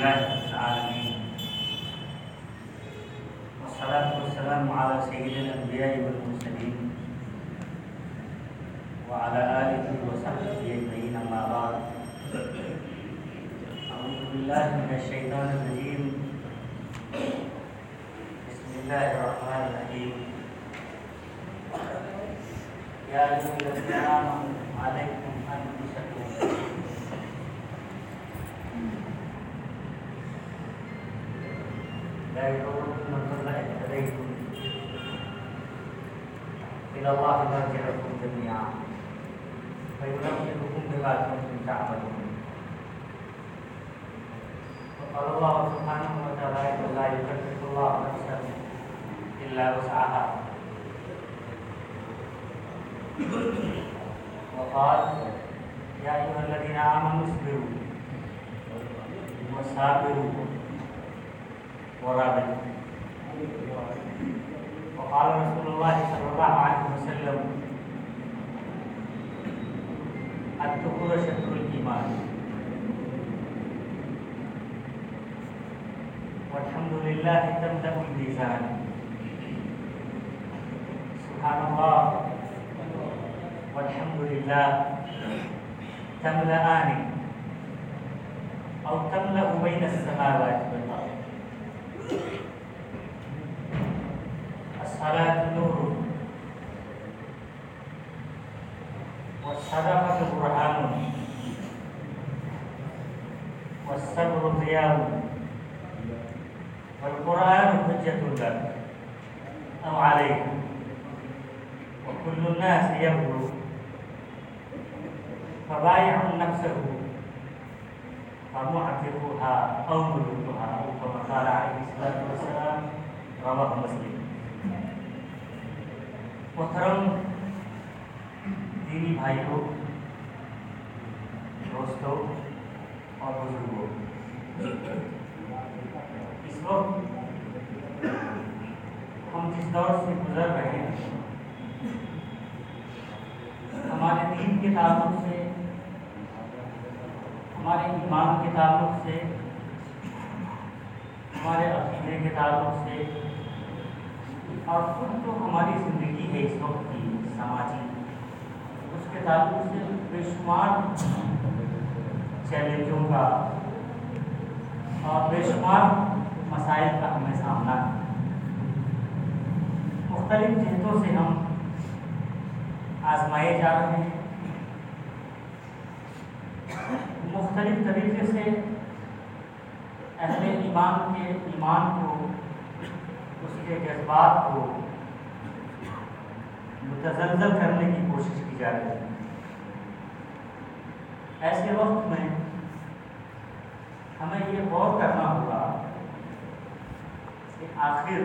لله رب العالمين. والصلاة والسلام على سيد الأنبياء والمرسلين وعلى آله وصحبه أجمعين أما بعد. أعوذ بالله من الشيطان الرجيم. بسم الله الرحمن الرحيم. يا أيها الذين آمنوا عليكم أنفسكم لا يضركم من ضل اهتديتم إلى الله مرجعكم جميعا فينبئكم بما كنتم تعملون وقال الله سبحانه وتعالى لا يكلف الله نفسا إلا وسعها وقال يا أيها الذين آمنوا اصبروا وصابروا ورابطوا وقال رسول الله صلى الله عليه وسلم الدخول شطر الإيمان والحمد لله تملأ الميزان سبحان الله والحمد لله تملأان أو تملأ بين السماوات والأرض الصلاة نور والصدقة برهان والصبر ضياء والقرآن حجة لك أو عليك وكل الناس يبلغ فبايع نفسه فمعتقها أو ملكها أو كما قال عليه الصلاة والسلام رواه مسلم. محترم، دینی بھائیوں، دوستوں اور بزرگوں، اس وقت ہم جس دور سے گزر رہے ہیں، ہمارے دین کے تعلق سے ہمارے ایمان کے تعلق سے، ہمارے عقیدے کے تعلق سے، اور خود جو ہماری زندگی ہے اس وقت کی، سماجی۔ اس کے تعلق سے بے شمار چیلنجوں کا اور بے شمار مسائل کا ہمیں سامنا۔ مختلف جہتوں سے ہم آزمائے جا رہے ہیں۔ مختلف طریقے سے اہل ایمان کے ایمان کو، اس کے جذبات کو متزلزل کرنے کی کوشش کی جا رہی ہے۔ ایسے وقت میں ہمیں یہ غور کرنا ہوگا کہ آخر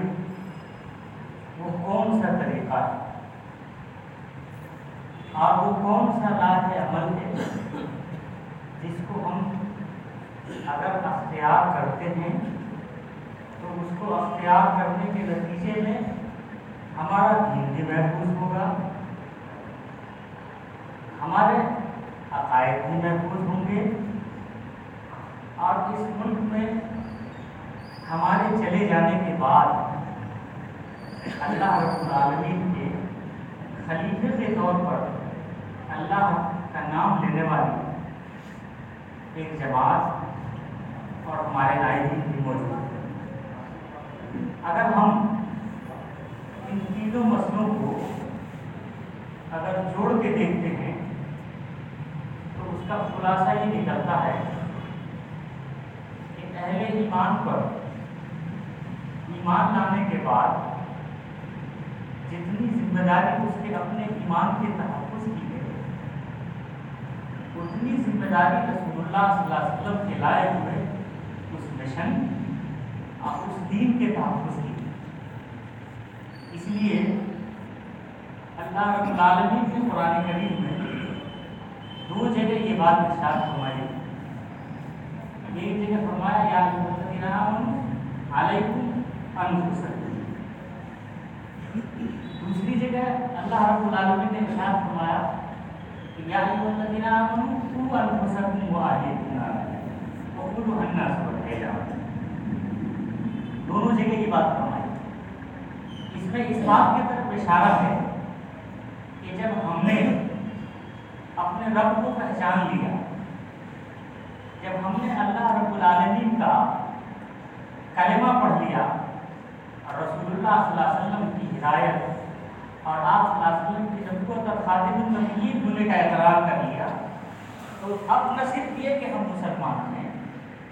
وہ کون سا طریقہ ہے؟ اور وہ کون سا راہ عمل ہے؟ جس کو ہم اگر اختیار کرتے ہیں، تو اس کو اختیار کرنے کے نتیجے میں ہمارا دین بھی محفوظ ہوگا۔ ہمارے عقائد بھی محفوظ ہوں گے۔ اور اس ملک میں ہمارے چلے جانے کے بعد اللہ رب العالمین کے خلیفے کے طور پر اللہ کا نام لینے والی ایک جماعت اور ہمارے نائبین بھی موجود ہیں۔ اگر ہم ان تینوں مسئلوں کو اگر جوڑ کے دیکھتے ہیں، تو اس کا خلاصہ یہ نکلتا ہے کہ اہل ایمان پر ایمان لانے کے بعد جتنی ذمہ داری اس کے اپنے ایمان کے تحفظ کی ہے اتنی ذمہ داری رسول اللہ صلی اللہ علیہ وسلم کے لائے ہوئے اس مشن اور اس دین کے تحفظ کی اس لیے اللہ رب العالمین کے قرآن کریم میں دو جگہ یہ بات ارشاد فرمائی۔ ایک جگہ فرمایا، یا الذین علیکم انفسکم۔ دوسری جگہ اللہ رب العالمین نے ارشاد فرمایا يا أيها الذين آمنوا قوا أنفسكم وأهلكم نارا وقولوا الناس والحجارة دونوں جگہ یہ بات فرمائی اس میں اس بات کی طرف اشارہ ہے کہ جب ہم نے اپنے رب کو پہچان لیا جب ہم نے اللہ رب العالمین کا کلمہ پڑھ لیا اور رسول اللہ صلی اللہ علیہ وسلم کی ہدایت اور آپ صلی کی نبوت اور خاتم النبیین ہونے کا اعتراف کر لیا، تو اب نہ صرف یہ کہ ہم مسلمان ہیں،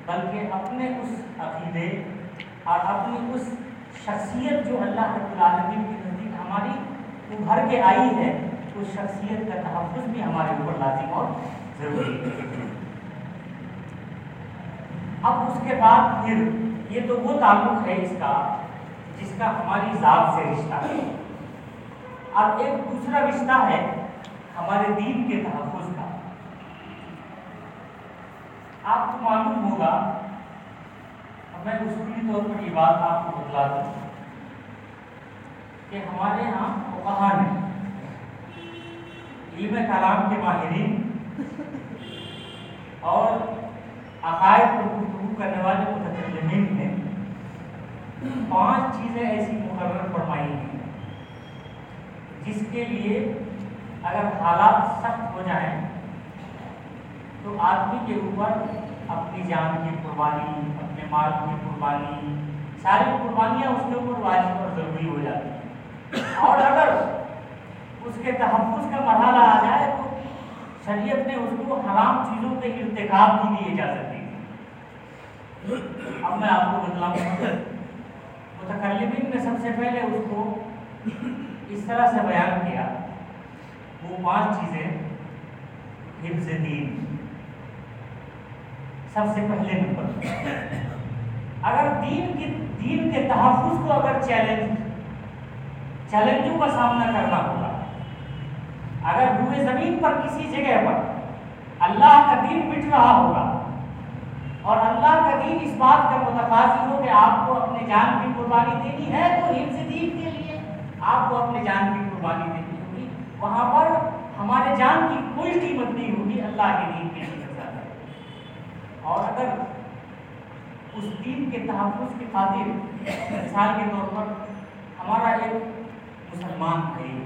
بلکہ اپنے اس عقیدے اور اپنی اس شخصیت جو اللہ رب العالمین کی نزدیک ہماری ابھر کے آئی ہے، اس شخصیت کا تحفظ بھی ہمارے اوپر لازم اور ضروری ہے۔ اب اس کے بعد پھر یہ تو وہ تعلق ہے اس کا، جس کا ہماری ذات سے رشتہ ہے۔ اور ایک دوسرا رشتہ ہے ہمارے دین کے تحفظ کا۔ آپ کو معلوم ہوگا میں اصولی طور پر یہ بات آپ کو بتلا دوں کہ ہمارے یہاں وہاں نے علم کلام کے ماہرین اور عقائد کو گفتگو کرنے والے متکلمین نے پانچ چیزیں ایسی مقرر فرمائی ہیں۔ جس کے لیے اگر حالات سخت ہو جائیں تو آدمی کے اوپر اپنی جان کی قربانی، اپنے مال کی قربانی، ساری قربانیاں اس کے اوپر واجب اور ضروری ہو جاتی ہیں۔ اور اگر اس کے تحفظ کا مرحلہ آ جائے تو شریعت نے اس کو حرام چیزوں کے ارتکاب بھی دیے جا سکتے اب میں آپ کو بتلاؤں، متکلمین نے سب سے پہلے اس کو اس طرح سے بیان کیا، وہ پانچ چیزیں حفظ دین سب سے پہلے نمبر۔ اگر دین کی، دین کے تحفظ کو اگر چیلنج، چیلنجوں کا سامنا کرنا ہوگا، اگر روئے زمین پر کسی جگہ پر اللہ کا دین مٹ رہا ہوگا اور اللہ کا دین اس بات کا متقاضی ہو کہ آپ کو اپنے جان کی قربانی دینی ہے، تو حفظ دین کے لیے آپ کو اپنے جان کی قربانی دینی ہوگی۔ وہاں پر ہمارے جان کی کوئی قیمت نہیں ہوگی، اللہ کے دین کے لیے اور اگر اس دین کے تحفظ کی خاطر مثال کے طور پر ہمارا ایک مسلمان بھائی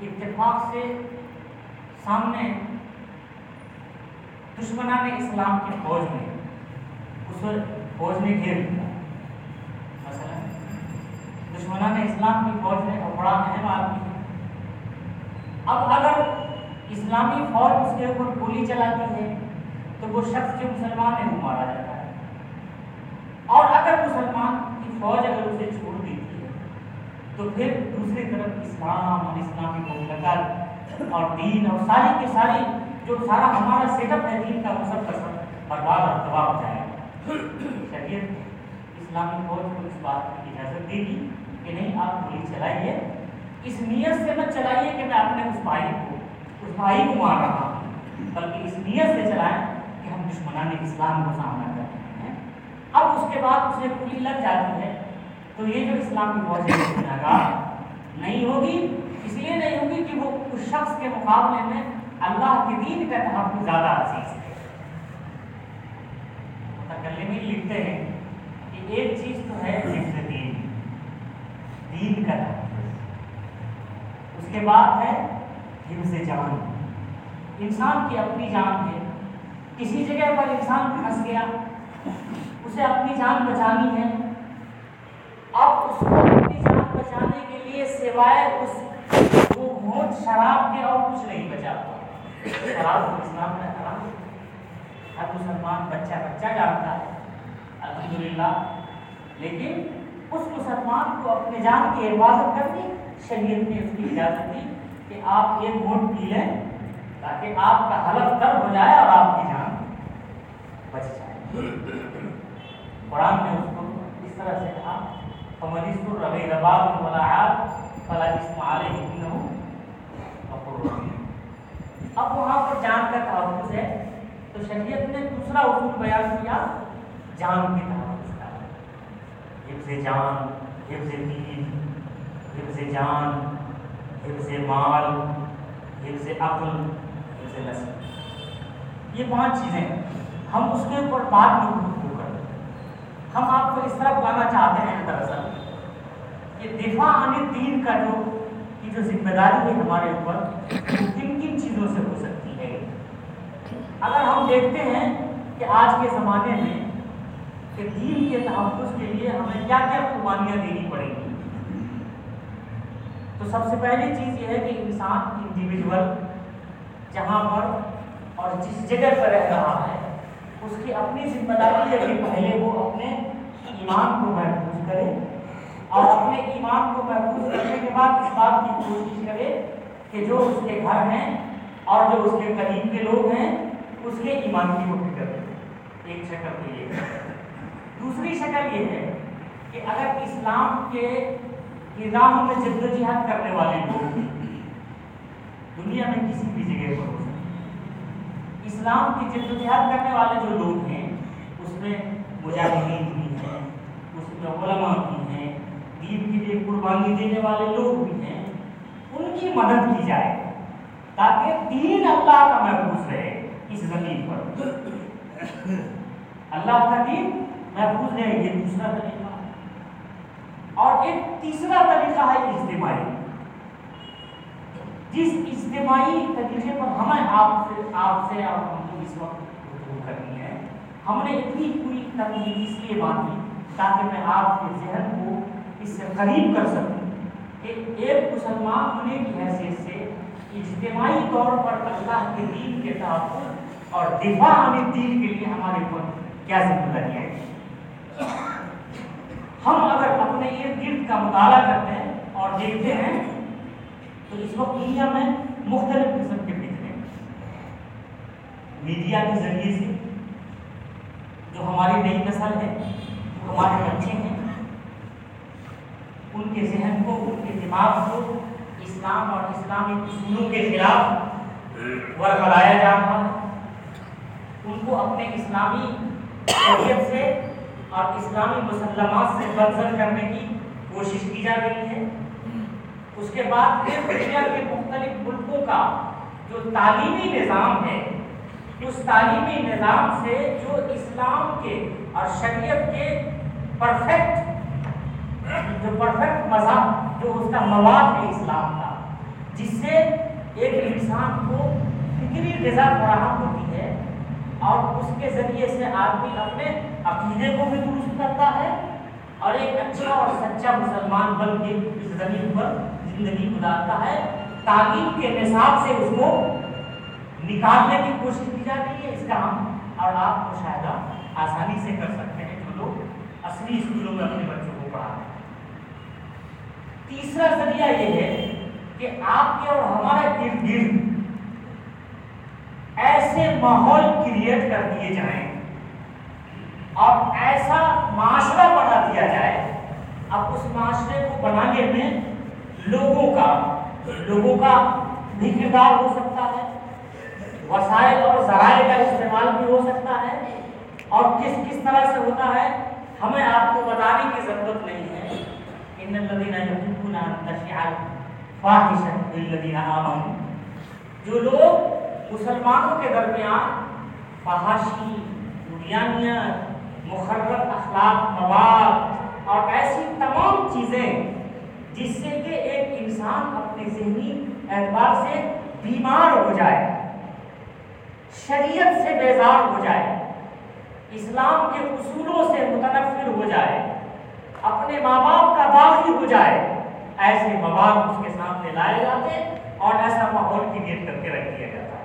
اتفاق سے سامنے دشمنان اسلام کی فوج میں، اس فوج نے گھیر دیا۔ مثلا دشمنان اسلام کی فوج نے اور بڑا اہم آدمی ہے۔ اب اگر اسلامی فوج اس کے اوپر گولی چلاتی ہے، تو وہ شخص جو مسلمان ہے، وہ مارا جاتا ہے۔ اور اگر مسلمان کی فوج اگر اسے چھوڑ دیتی ہے، تو پھر دوسری طرف اسلام اور اسلامی مملکت اور دین اور ساری کی ساری جو سارا ہمارا سیٹ اپ ہے، دین کا، وہ سب کا سب برباد اور تباہ ہو جائے گا۔ شریعت اسلامی فوج کو اس بات کی اجازت دے گی کہ نہیں، آپ گولی چلائیے۔ اس نیت سے مت چلائیے کہ میں اپنے اس بھائی کو، اس بھائی کو مار رہا ہوں۔ بلکہ اس نیت سے چلائیں کہ ہم دشمنان اسلام کو سامنا کر رہے ہیں۔ اب اس کے بعد اسے گولی لگ جاتی ہے۔ تو یہ جو اسلام کی فوج ہے نہیں ہوگی۔ اس لیے نہیں ہوگی کہ وہ اس شخص کے مقابلے میں اللہ کے دین کا تحفظ زیادہ عزیز ہے۔ متکلمین لکھتے ہیں کہ ایک چیز تو ہے حفظ دین کا تحفظ اس کے بعد ہے حفظ جان۔ انسان کی اپنی جان ہے۔ کسی جگہ پر انسان پھنس گیا، اسے اپنی جان بچانی ہے۔ اب اس کو اپنی جان بچانے کے لیے سوائے اس وہ گھونٹ شراب کے اور کچھ نہیں بچا۔ پا شراب اسلام میں حرام ہر مسلمان بچہ بچہ جانتا ہے۔ الحمدللہ۔ لیکن اس مسلمان کو اپنے جان کی حفاظت کرنی، شریعت نے اس کی اجازت دی کہ آپ ایک ووٹ پی لیں تاکہ آپ کا حلف تر ہو جائے اور آپ کی جان بچ جائے۔ قرآن نے اس کو اس طرح سے کہا فمرس الربی رباب ولاحات فلا جسم علیہ اب وہاں پر جان کا تحفظ ہے تو شریعت نے دوسرا اصول بیان کیا، جان کے تحفظ حفظ جان حفظ دین حفظ جان حفظ مال حفظ عقل حفظ نسل۔ یہ پانچ چیزیں ہم اس کے اوپر بات میں گفتگو کرتے ہم آپ کو اس طرف لانا چاہتے ہیں دراصل کہ دفاع عن دین کا جو، کی جو ذمہ داری ہے ہمارے اوپر، وہ کن کن چیزوں سے ہو سکتی ہے؟ اگر ہم دیکھتے ہیں کہ آج کے زمانے میں کہ دین کے تحفظ کے لیے ہمیں کیا کیا قربانیاں دینی پڑیں گی۔ تو سب سے پہلی چیز یہ ہے کہ انسان انڈیویجول جہاں پر اور جس جگہ پر رہ رہا ہے، اس کی اپنی ذمہ داری ہے کہ پہلے وہ اپنے ایمان کو محفوظ کرے اور اپنے ایمان کو محفوظ کرنے کے بعد اس بات کی کوشش کرے کہ جو اس کے گھر ہیں اور جو اس کے قریب کے لوگ ہیں، اس کے ایمان کی وہ فکر ایک شکل تو یہ ہے دوسری شکل یہ ہے کہ اگر اسلام کے نظام میں جد و جہاد کرنے والے لوگ دنیا میں کسی بھی جگہ پر ہو سکتے اسلام کی جد و جہاد کرنے والے جو لوگ ہیں، اس میں مجاہدین بھی ہیں، اس میں علماء بھی ہیں، دین کے لیے قربانی دینے والے لوگ بھی ہیں۔ ان کی مدد کی جائے تاکہ دین اللہ کا محفوظ رہے اس زمین پر۔ اللہ کا دین محفوظ رہے یہ دوسرا طریقہ اور ایک تیسرا طریقہ ہے اجتماعی۔ جس اجتماعی طریقے پر ہمیں آپ سے آپ سے اور ہم کو اس وقت گفتگو کرنی ہے۔ ہم نے اتنی پوری تنظیم اس لیے باندھی تاکہ میں آپ کے ذہن کو اس سے قریب کر سکوں کہ ایک مسلمان ہونے کی حیثیت سے اجتماعی طور پر اللہ کے دین کے تحفظ اور دفاع دین کے لیے ہمارے اوپر کیا ذمہ داری ہے ہم اگر اپنے ارد گرد کا مطالعہ کرتے ہیں اور دیکھتے ہیں، تو اس وقت دنیا میں مختلف قسم کے فتنے میڈیا کے ذریعے سے جو ہماری نئی نسل ہے جو ہمارے بچے ہیں، ان کے ذہن کو، ان کے دماغ کو اسلام اور اسلامی اصولوں کے خلاف ورگلایا جا رہا ہے۔ ان کو اپنے اسلامی سے اور اسلامی مسلمات سے بدزن کرنے کی کوشش کی جا رہی ہے۔ اس کے بعد پھر دنیا کے مختلف ملکوں کا جو تعلیمی نظام ہے، اس تعلیمی نظام سے جو اسلام کے اور شریعت کے پرفیکٹ جو پرفیکٹ مذہب، جو اس کا مواد ہے اسلام کا، جس سے ایک انسان کو فکری غذا فراہم ہوتی ہے۔ اور اس کے ذریعے سے آدمی اپنے عقیدے کو بھی درست کرتا ہے اور ایک اچھا اور سچا مسلمان بن کے اس زمین پر زندگی گزارتا ہے، تعلیم کے نصاب سے اس کو نکالنے کی کوشش کی جاتی ہے۔ اس کا ہم اور آپ مشاہدہ آسانی سے کر سکتے ہیں، جو لوگ اصلی اسکولوں میں اپنے بچوں کو پڑھاتے ہیں۔ تیسرا ذریعہ یہ ہے کہ آپ کے اور ہمارے ارد گرد ایسے ماحول کریٹ کر دیے جائیں۔ اور ایسا معاشرہ بنا دیا جائے، اب اس معاشرے کو بنانے میں لوگوں کا لوگوں کا بھی کردار ہو سکتا ہے، وسائل اور ذرائع کا استعمال بھی ہو سکتا ہے۔ اور کس کس طرح سے ہوتا ہے، ہمیں آپ کو بتانے کی ضرورت نہیں ہے۔ ان الذين يحبون ان تشيع الفاحشه بالذين امنوا جو لوگ مسلمانوں کے درمیان فحاشی دنیانیاں مخرب اخلاق مواد اور ایسی تمام چیزیں جس سے کہ ایک انسان اپنے ذہنی اعتبار سے بیمار ہو جائے، شریعت سے بیزار ہو جائے، اسلام کے اصولوں سے متنفر ہو جائے، اپنے ماں باپ کا باغی ہو جائے، ایسے مواد اس کے سامنے لائے جاتے اور ایسا ماحول کریٹ کر کے رکھ دیا جاتا۔ ہے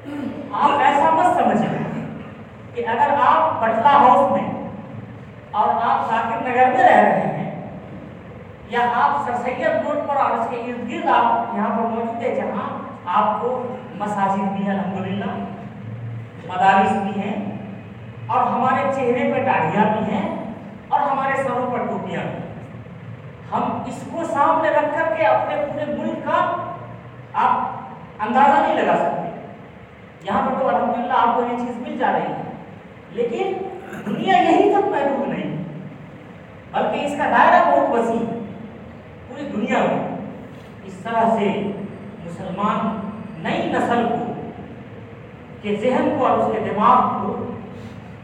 آپ ایسا مت سمجھیں کہ اگر آپ بٹلہ ہاؤس میں اور آپ ذاکر نگر میں رہ رہے ہیں یا آپ سر سید روڈ پر اور اس کے ارد گرد آپ یہاں پر موجود ہے جہاں آپ کو مساجد بھی ہے الحمدللہ، مدارس بھی ہیں اور ہمارے چہرے پہ داڑھیاں بھی ہیں اور ہمارے سروں پر ٹوپیاں بھی ہم اس کو سامنے رکھ کر کے اپنے پورے ملک کا آپ اندازہ نہیں لگا سکتے۔ یہاں پر تو الحمدللہ آپ کو یہ چیز مل جا رہی ہے۔ لیکن دنیا یہی تک محدود نہیں۔ بلکہ اس کا دائرہ بہت وسیع پوری دنیا میں اس طرح سے مسلمان نئی نسل کو، کے ذہن کو اور اس کے دماغ کو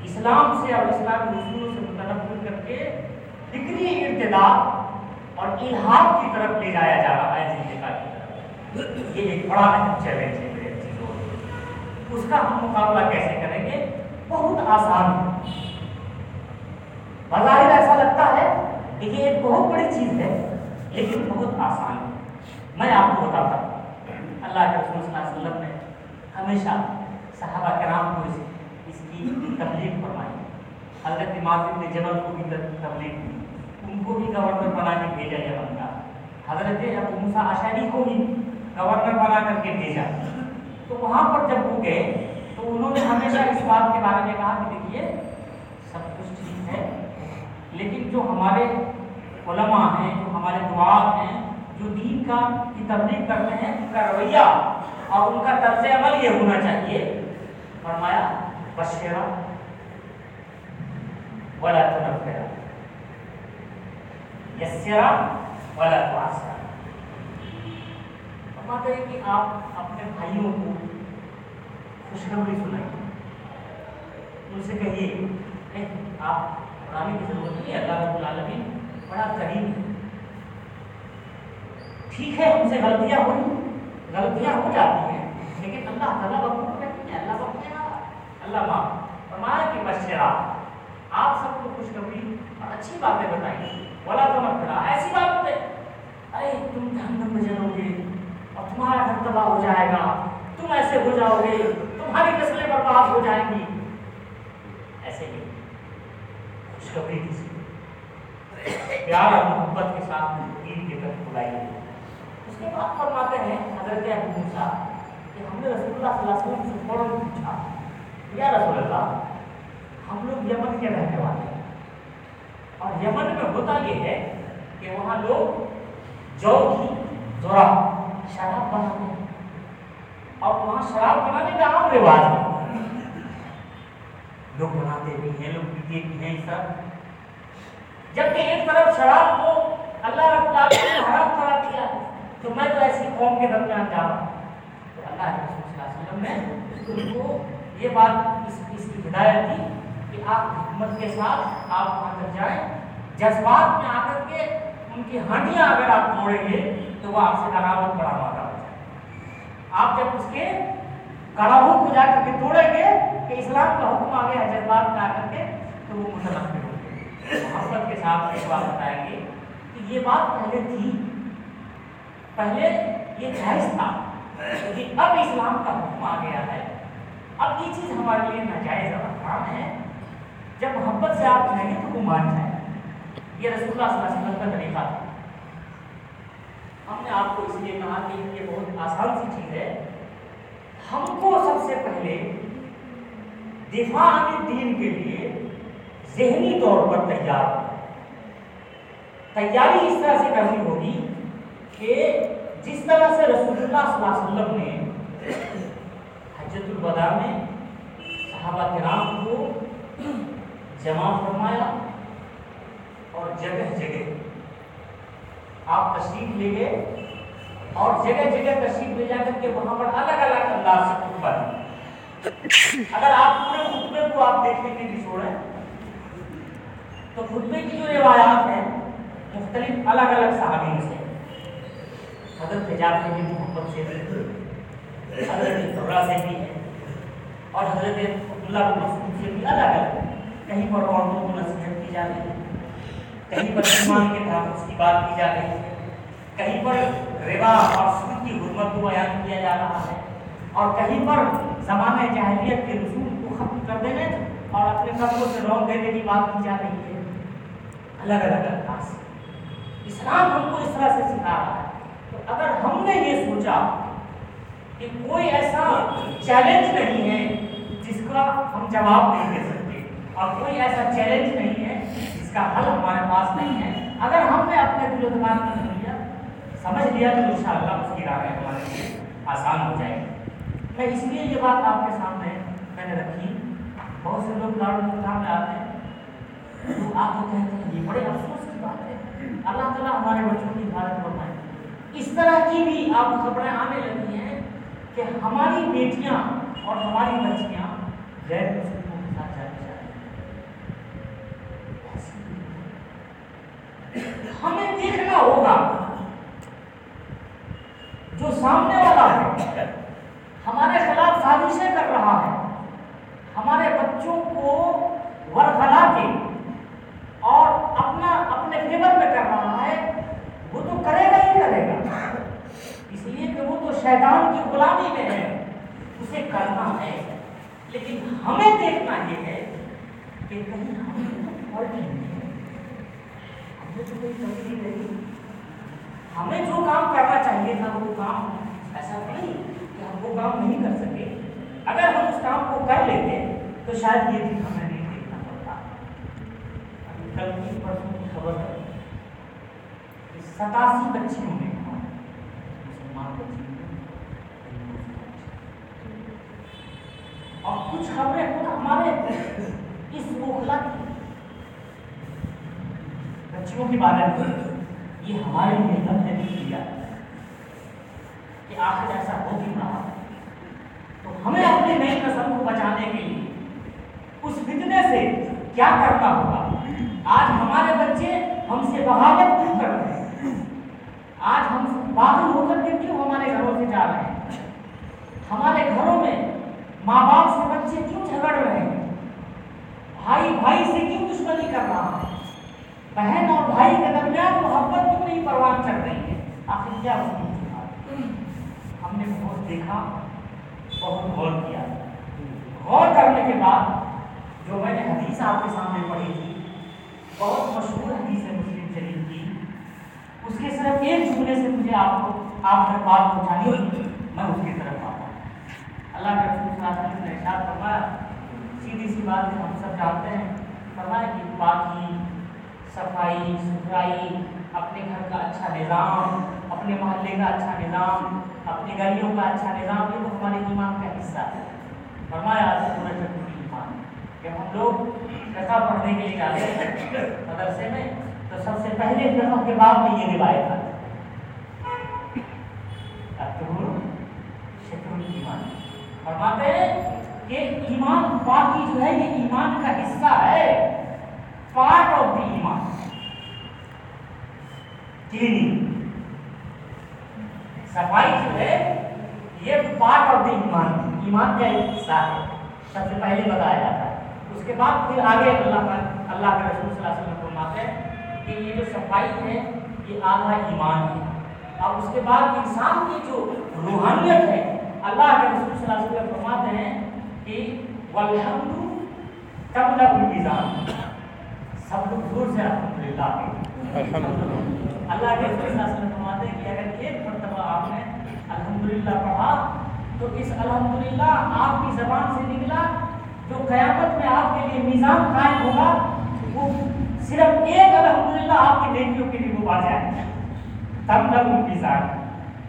اسلام سے اور اسلامی اصولوں سے تنقل کر کے فکری ارتداد اور الحاق کی طرف لے جایا جا رہا ہے زندگی کی طرف۔ یہ ایک بڑا اہم چیلنج ہے۔ میرے اس کا ہم مقابلہ کیسے کریں گے؟ بہت آسان ہے۔ بظاہر ایسا لگتا ہے کہ یہ ایک بہت بڑی چیز ہے، لیکن بہت آسان ہے۔ میں آپ کو بتاتا ہوں، اللہ کے رسول صلی اللہ علیہ وسلم نے ہمیشہ صحابہ کرام کو اس اس کی تبلیغ فرمائی۔ حضرت معذر نے جبل کو بھی تبلیغ کی ان کو بھی گورنر بنا کے بھیجا یمن کا حضرت ابو موسیٰ اشعری کو بھی گورنر بنا کر کے بھیجا۔ تو وہاں پر جب وہ گئے تو انہوں نے ہمیشہ اس بات کے بارے میں کہا کہ دیکھیے، سب کچھ ٹھیک ہے، لیکن جو ہمارے علماء ہیں، جو ہمارے دعات ہیں، جو دین کا کی تبلیغ کرتے ہیں، ان کا رویہ اور ان کا طرز عمل یہ ہونا چاہیے۔ فرمایا، بشیرا، ولا تنفرا، یسرا، ولا تعسرا۔ فرماتے ہیں کہ آپ اپنے بھائیوں کو خوشخبری سنائیے ان سے کہیے "اے، آپ پڑھانے کی ضرورت نہیں ہے اللہ رب العالمین بڑا کریم ہے۔ ٹھیک ہے ہم سے غلطیاں ہوئی غلطیاں ہو جاتی ہیں لیکن اللہ تعالیٰ وقت نہیں ہے اللہ وقت اللہ معاف فرمایا کہ بشرا آپ سب کو خوشخبری اور اچھی باتیں بتائیں۔ بولا تو مت ایسی بات ہوتے ارے تم جہنم میں جلو گے۔ اور تمہارا گھر تباہ ہو جائے گا۔ تم ایسے ہو جاؤ گے، تمہاری نسلیں برباد ہو جائیں گی۔ ایسے ہی۔ خوشخبری کسی پیار اور محبت کے ساتھ دین کی طرف بلائیے۔ اس کے بعد فرماتے ہیں حضرت ابو موسیٰ کہ ہم نے رسول اللہ صلی اللہ علیہ وسلم سے فوراً پوچھا، یا رسول اللہ، ہم لوگ یمن کے رہنے والے ہیں۔ اور یمن میں ہوتا یہ ہے کہ وہاں لوگ جو کی ذرا شراب بناتے ہیں۔ اور وہاں شراب بنانے کا عام رواج ہے۔ لوگ بناتے بھی ہیں، لوگ پیتے بھی ہیں سب۔ جبکہ ایک طرف شراب کو اللہ رب العالمین نے حرام قرار دیا، تو میں تو ایسی قوم کے درمیان جا رہا ہوں۔ تو اللہ کے رسول صلی اللہ علیہ وسلم نے ان کو یہ بات، اس اس کی ہدایت دی کہ آپ حکمت کے ساتھ آپ وہاں تک جائیں۔ جذبات میں آ کر کے ان کی ہڈیاں اگر آپ توڑیں گے تو وہ آپ سے علامت بڑا مادہ ہو جائے آپ جب اس کے کڑاہوں کو جا کر کے توڑیں گے کہ اسلام کا حکم آ گیا ہے، جذبات میں آ کر کے، تو وہ متنفر ہوں گے محبت کے ساتھ ایک بات بتائیں گے کہ یہ بات پہلے تھی۔ پہلے یہ جائز تھا لیکن اب اسلام کا حکم آ گیا ہے۔ اب یہ چیز ہمارے لیے ناجائز اور حرام ہے۔ جب محبت سے آپ کہیں تو وہ مان جائے یہ رسول اللہ صلی اللہ علیہ وسلم کا طریقہ تھا ہم نے آپ کو اس لیے کہا کہ یہ بہت آسان سی چیز ہے۔ ہم کو سب سے پہلے دفاع دین کے لیے ذہنی طور پر تیار۔ تیاری اس طرح سے کرنی ہوگی کہ جس طرح سے رسول اللہ صلی اللہ علیہ وسلم نے حجت الوداع میں صحابہ کرام کو جمع فرمایا۔ اور جگہ جگہ۔ آپ تشریف لے گئے اور جگہ جگہ تشریف لے جا کر کے وہاں پر الگ الگ انداز سے خطبہ دی اگر آپ پورے خطبے کو آپ دیکھنے کے لیے چھوڑیں، تو خطبے کی جو روایات ہیں، مختلف الگ الگ صحابیوں سے۔ حضرت حجاب سے بھی محبت سے بھی، حضرت قبرہ سے بھی ہے۔ اور حضرت عبداللہ بن مسعود سے بھی الگ الگ۔ کہیں پر عورتوں کو نصیحت کی جا رہی ہے۔ کہیں پر ایمان کے تحفظ کی بات کی جا رہی ہے، کہیں پر ربا اور سود کی حرمت کو بیان کیا جا رہا ہے اور کہیں پر زمانہ جاہلیت کے رسوم کو ختم کر دینے اور اپنے قدموں سے روک دینے کی بات کی جا رہی ہے۔ الگ الگ انداز اسلام ہم کو اس طرح سے سکھا رہا ہے تو اگر ہم نے یہ سوچا کہ کوئی ایسا چیلنج نہیں ہے جس کا ہم جواب نہیں دے سکتے اور کوئی ایسا چیلنج نہیں ہے کا حل ہمارے پاس نہیں ہے۔ اگر ہم نے اپنے دل و دماغ میں لیا سمجھ لیا تو انشاءاللہ اس کی راہیں ہمارے لیے آسان ہو جائے گی۔ میں اس لیے یہ بات آپ کے سامنے میں نے رکھی۔ بہت سے لوگ دارالفتہ میں آتے ہیں۔ وہ آ کے کہتے ہیں یہ بڑے افسوس کی بات ہے۔ اللہ تعالیٰ ہمارے بچوں کی حفاظت فرمائے۔ اس طرح کی بھی اب خبریں آنے لگی ہیں کہ ہماری بیٹیاں اور ہماری بچیاں غیر ہمیں دیکھنا ہوگا اپنے کا اچھا نظام اپنی گلیوں کا اچھا نظام یہ تو ہمارے ایمان کا حصہ ہے۔ فرمایا ایمان کہ ہم لوگ فقہ پڑھنے کے لیے جاتے ہیں۔ مدرسے میں تو سب سے پہلے فقہ کے بعد میں یہ روایت آتی شکر ایمان فرماتے ہیں کہ ایمان باقی جو ہے، یہ ایمان کا حصہ ہے۔ پارٹ آف دی ایمان۔ کلیننگ صفائی جو ہے، یہ پارٹ آف دی ایمان۔ ایمان کا ایک حصہ ہے سب سے پہلے بتایا جاتا ہے۔ اس کے بعد پھر آگے اللہ کا اللہ کے رسول صلی اللہ علیہ وسلم فرماتے ہیں کہ یہ جو صفائی ہے، یہ آدھا ایمان ہے۔ اور اس کے بعد انسان کی جو روحانیت ہے، اللہ کے رسول صلی اللہ علیہ وسلم فرماتے ہیں کہ والحمد تبلغ المیزان سب لوگ زور سے الحمدللہ۔ الحمدللہ۔ اللہ کے رسول صلی اللہ علیہ وسلم فرماتے ہیں کہ اگر ایک مرتبہ آپ نے الحمدللہ پڑھا، تو اس الحمدللہ آپ کی زبان سے نکلا، جو قیامت میں آپ کے لیے میزان قائم ہوگا، وہ صرف ایک الحمدللہ آپ کی نیکیوں کے لیے وہ بات جائے تب تک وہ میزان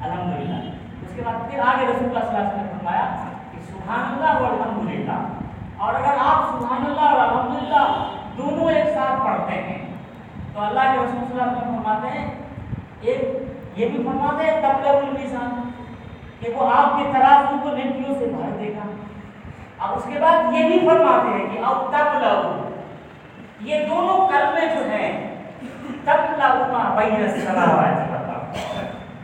الحمدللہ۔ اس کے بعد پھر آگے رسول اللہ صلی اللہ علیہ وسلم نے فرمایا کہ سبحان اللہ و الحمدللہ اور اگر آپ سبحان اللہ اور الحمدللہ دونوں ایک ساتھ پڑھتے ہیں تو اللہ کے رسول صلی اللہ علیہ وسلم فرماتے ہیں ایک یہ بھی فرماتے ہیں، تب تک المیزان۔ کہ وہ آپ کے ترازو کو نیکیوں سے بھر دے گا۔ اب اس کے بعد یہ بھی فرماتے ہیں کہ اب تب لو یہ دونوں کلمے جو ہیں، تب لو بین السماوات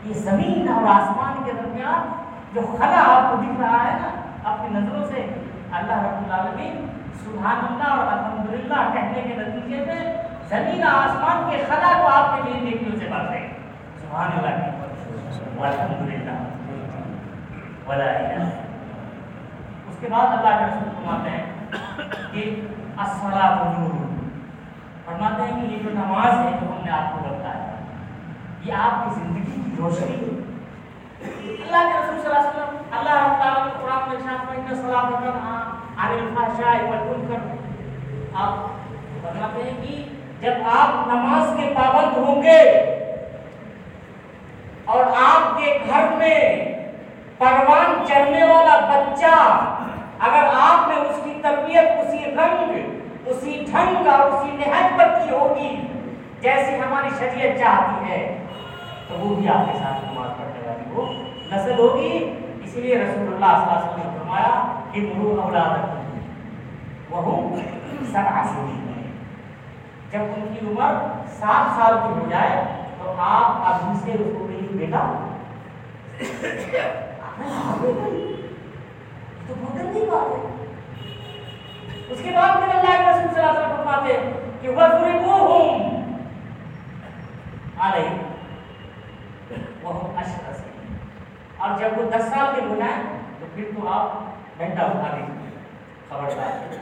یہ زمین اور آسمان کے درمیان جو خلا آپ کو دکھ رہا ہے نا، اپنی نظروں سے، اللہ رب العالمین سبحان اللہ اور الحمدللہ کہنے کے نتیجے میں زمین آسمان کے خلا کو آپ کے لیے نیکیوں سے بھر دے سبحان اللہ۔ کی والحمدللہ۔ ولا الہ اس کے بعد اللہ کے رسول فرماتے ہیں کہ الصلاۃ نور فرماتے ہیں کہ یہ جو نماز ہے جو ہم نے آپ کو بتایا، یہ آپ کی زندگی کی روشنی ہے۔ اللہ کے رسول صلی اللہ علیہ وسلم، اللہ رب تعالیٰ نے قرآن میں ارشاد فرمایا ان الصلاۃ تنہا عن الفحشاء والمنکر۔ آپ فرماتے ہیں کہ جب آپ نماز کے پابند ہوں گے اور آپ کے گھر میں پروان چڑھنے والا بچہ اگر آپ نے اس کی تربیت اسی رنگ، اسی ڈھنگ اور اسی نہج پر کی ہوگی، جیسی ہماری شریعت چاہتی ہے، تو وہ بھی آپ کے ساتھ نماز پڑھنے والی وہ نسل ہوگی، اسی لیے رسول اللہ صلی اللہ علیہ وسلم نے فرمایا کہ مرو اولاد وہ سب سنی جب ان کی عمر سات سال کی ہو جائے تو آپ ابھی سے اس کو کہیں بیٹا تو بہت گندی بات ہے۔ اس کے بعد پھر اللہ کے رسول صلی اللہ علیہ وسلم فرماتے ہیں کہ وَضْرِبُوهُمْ عَلَيْهِ وَهُمْ أَشْرَسِ اور جب وہ دس سال کے ہو جائیں تو پھر تو آپ ڈنڈا اٹھا دیجیے خبردار۔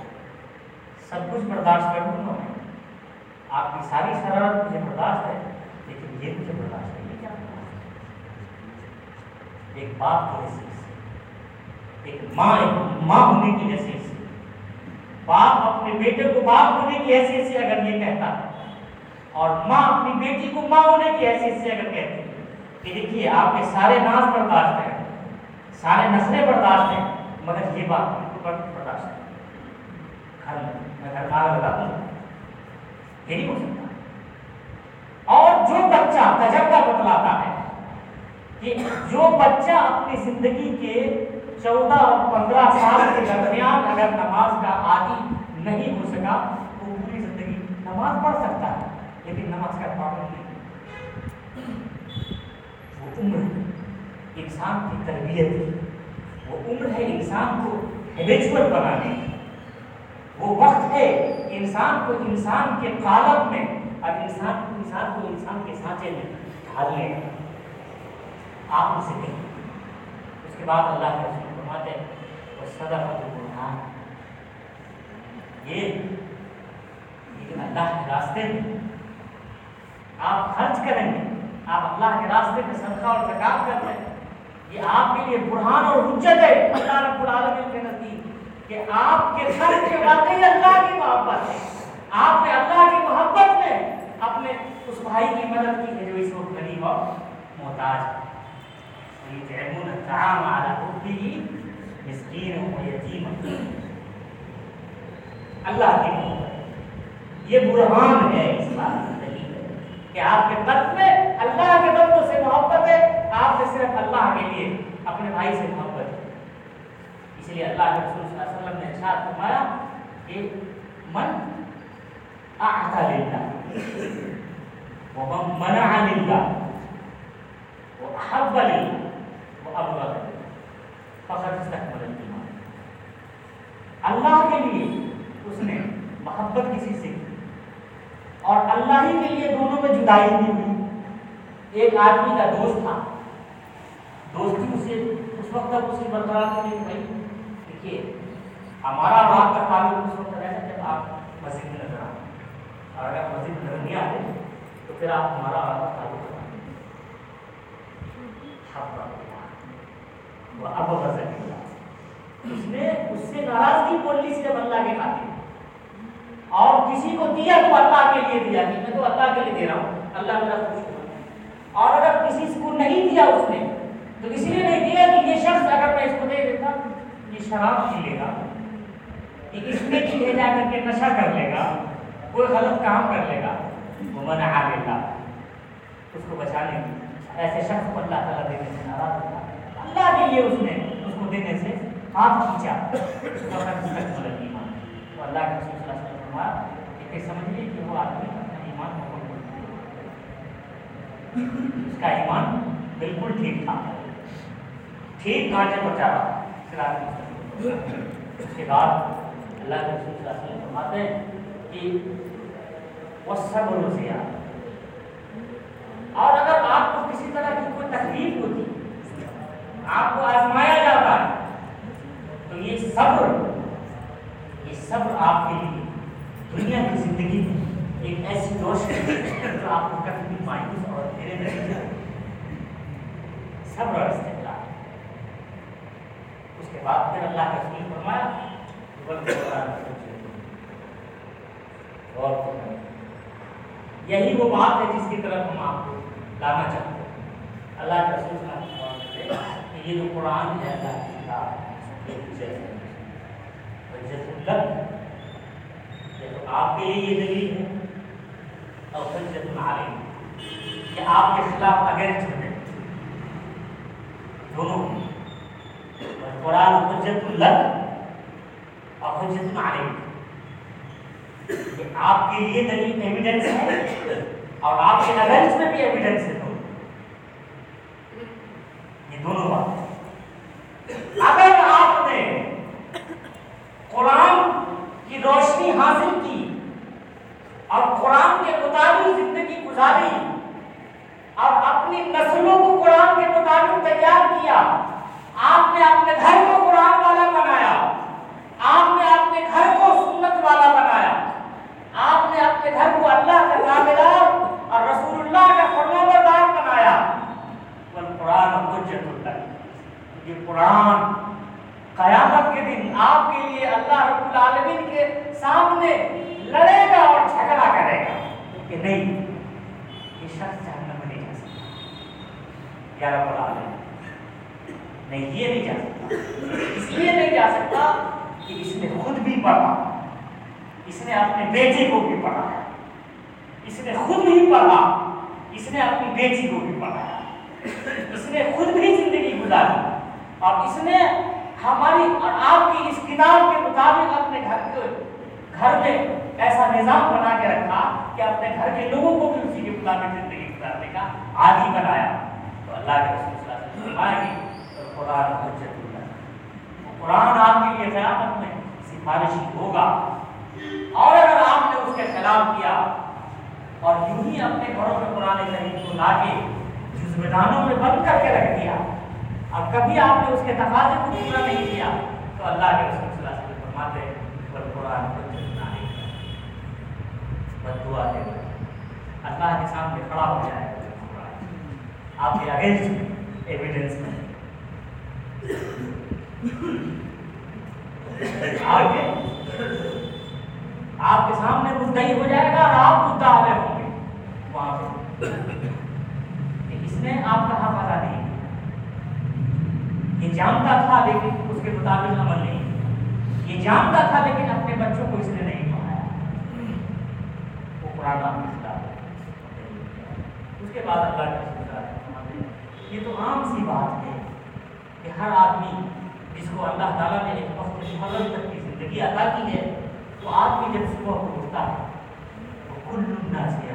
سب کچھ برداشت کر دوں گا میں۔ آپ کی ساری شرارت مجھے برداشت ہے، لیکن یہ مجھے برداشت نہیں ہے۔ کیا برداشت ایک باپ کی حیثیت سے ایک ماں ایک ماں ہونے کی حیثیت سے باپ اپنے بیٹے کو باپ ہونے کی حیثیت سے اگر یہ کہتا اور ماں اپنی بیٹی کو ماں ہونے کی حیثیت سے اگر کہتی کہ دیکھیے آپ کے سارے ناز برداشت ہیں، سارے نسلیں برداشت ہیں، مگر یہ بات برداشت ہے۔ گھر میں میں گھر میں لگا دوں۔ یہ نہیں ہو سکتا اور جو بچہ تجربہ بتلاتا ہے کہ جو بچہ اپنی زندگی کے چودہ اور پندرہ سال کے درمیان اگر نماز کا عادی نہیں ہو سکا، وہ پوری زندگی نماز پڑھ سکتا ہے، لیکن نماز کا پابند نہیں۔ وہ عمر انسان کی تربیت ہے۔ وہ عمر ہے انسان کو ہیبیچول بنانے کی۔ وہ وقت ہے انسان کو انسان کے قالب میں اور انسان کو انسان کو انسان کے سانچے میں ڈھالنے کا آپ اسے کہیں۔ اس کے بعد اللہ کے رسول فرماتے ہیں، وہ صدقہ تو یہ یہ اللہ کے راستے میں آپ خرچ کریں گے۔ آپ اللہ کے راستے میں صدقہ اور زکات کرتے ہیں۔ یہ آپ کے لیے برہان اور حجت ہے۔ اللہ رب العالمین کے نزدیک۔ کہ آپ کے خرچ میں واقعی اللہ کی محبت ہے آپ نے اللہ کی محبت میں اپنے اس بھائی کی مدد کی ہے جو اس وقت غریب اور محتاج ہے۔ ويطعمون الطعام على حبه مسكينا ويتيما۔ اللہ کی محبت۔ یہ برہان ہے اس بات کی دلیل ہے کہ آپ کے قلب میں اللہ کے بندوں سے محبت ہے۔ آپ نے صرف اللہ کے لیے اپنے بھائی سے محبت ہے اس لیے اللہ کے رسول صلی اللہ علیہ وسلم ارشاد فرمایا کہ من اعطى لله ومن منع لله وأحب لله وأبغض لله فقد استكمل الإيمان اللہ کے لیے اس نے محبت کسی سے کی؟ اور اللہ ہی کے لیے دونوں میں جدائی نہیں ہوئی. ایک آدمی کا دوست تھا. دوستی اسے اس وقت تک اسی برقرار نہیں کہ بھائی دیکھیے ہمارا اور آپ کا تعلق اس وقت رہتا جب آپ مسجد میں نظر آئیں اور اگر مسجد نظر نہیں آتے تو پھر آپ ہمارا اور آپ کا تعلق وہ اب غزل اس نے اس سے ناراضگی بول لی صرف اللہ کے خاطر۔ اور کسی کو دیا تو اللہ کے لیے دیا۔ کہ میں تو اللہ کے لیے دے رہا ہوں۔ اللہ میرا خوش ہوا اور اگر کسی کو نہیں دیا اس نے، تو اس لیے نہیں دیا کہ یہ شخص اگر میں اس کو دے دیتا، یہ شراب پی لے گا۔ یہ اس میں لے جا کر کے نشہ کر لے گا، کوئی غلط کام کر لے گا وہ منع آ لے گا اس کو بچانے کی ایسے شخص کو اللہ تعالیٰ دینے سے ناراض ہوتا اللہ کے لیے اس نے اس کو دینے سے ہاتھ کھینچا۔ تو اللہ کے رسول صلی اللہ علیہ وسلم نے کہ پھر سمجھیے کہ وہ آدمی اپنا ایمان مکمل اس کا ایمان بالکل ٹھیک تھا۔ ٹھیک کانٹے پر چلا صراط مستقیم اس کے بعد اللہ کے رسول صلی اللہ علیہ وسلم فرماتے ہیں کہ وہ صبر سے اور اگر آپ کو کسی طرح کی کوئی تکلیف ہوتی، آپ کو آزمایا جاتا ہے تو یہ صبر یہ صبر آپ کے لیے دنیا کی زندگی میں ایک ایسی روشنی ہے جو آپ کو کبھی بھی مایوس اور دھیرے نہیں جائے صبر اور استقلال۔ اس کے بعد پھر اللہ کا رسول فرمایا اور یہی وہ بات ہے جس کی طرف ہم آپ کو لانا چاہتے ہیں۔ اللہ کے رسول کہ یہ جو قرآن ہے اللہ کی کتاب آپ کے لیے یہ دلیل ہے۔ اور حجت العالم یہ آپ کے خلاف اگینسٹ ہے، دونوں۔ قرآن حجت الگ اور حجت العالم آپ کے لیے دلیل ایویڈنس ہے اور آپ کے اگینسٹ میں بھی ایویڈنس ہے۔ دونوں یہ دونوں بات اگر آپ نے قرآن کی روشنی حاصل کی اور قرآن کے مطابق زندگی گزاری، اور اپنی نسلوں کو قرآن کے مطابق تیار کیا، آپ نے اپنے گھر کو قرآن والا بنایا گھر کو سنت والا بنایا۔ آپ نے اپنے گھر کو اللہ کا تابعدار اور رسول اللہ کا فرما بردار بنایا۔ قرآن حجت اللہ۔ یہ قرآن قیامت کے دن آپ کے لیے اللہ رب العالمین کے سامنے لڑے گا اور جھگڑا کرے گا۔ کہ نہیں، یہ شخص جہنم میں نہیں جا سکتا۔ یا رب العالمین، نہیں، یہ نہیں جا سکتا۔ اس لیے نہیں جا سکتا کہ اس نے خود بھی پڑھا۔ اس نے اپنے بیٹے کو بھی پڑھایا اس نے خود بھی پڑھا۔ اس نے اپنی بیٹی کو بھی پڑھایا اس نے خود بھی زندگی گزاری۔ اور اس نے ہماری اور آپ کی اس کتاب کے مطابق اپنے گھر کے گھر میں ایسا نظام بنا کے رکھا کہ اپنے گھر کے لوگوں کو بھی اسی کے مطابق زندگی گزارنے کا عادی بنایا۔ تو اللہ کے رسول صلی اللہ علیہ وسلم فرمائے گی تو قرآن آپ کے لیے قیامت میں سفارشی ہوگا۔ اور اگر آپ نے اس کے خلاف کیا اور یوں ہی اپنے گھروں میں قرآن کریم کو لا کے جزمدانوں میں بند کر کے رکھ دیا اور کبھی آپ نے اس کے تقاضے کو پورا نہیں کیا، تو اللہ کے رسول صلی اللہ علیہ وسلم فرماتے ہیں، پر قرآن کو جتنا نہیں بد دعا دے اللہ کے سامنے کھڑا ہو جائے۔ آپ کے اگینسٹ ایویڈنس میں۔ آگے۔ آپ کے سامنے مدعی ہو جائے گا اور آپ مدعا علیہ ہوں گے۔ وہاں پہ اس نے آپ کا حق ادا نہیں۔ یہ جانتا تھا لیکن اس کے مطابق عمل نہیں۔ یہ جانتا تھا لیکن اپنے بچوں کو اس نے نہیں پڑھایا۔ وہ قرآن آپ اس کے بعد اللہ کا شکر ہے یہ تو عام سی بات ہے کہ ہر آدمی جس کو اللہ تعالیٰ نے ایک وقت مقرر تک کی زندگی عطا کی ہے تو آدمی جب صبح کو اٹھتا ہے تو کل لنا سے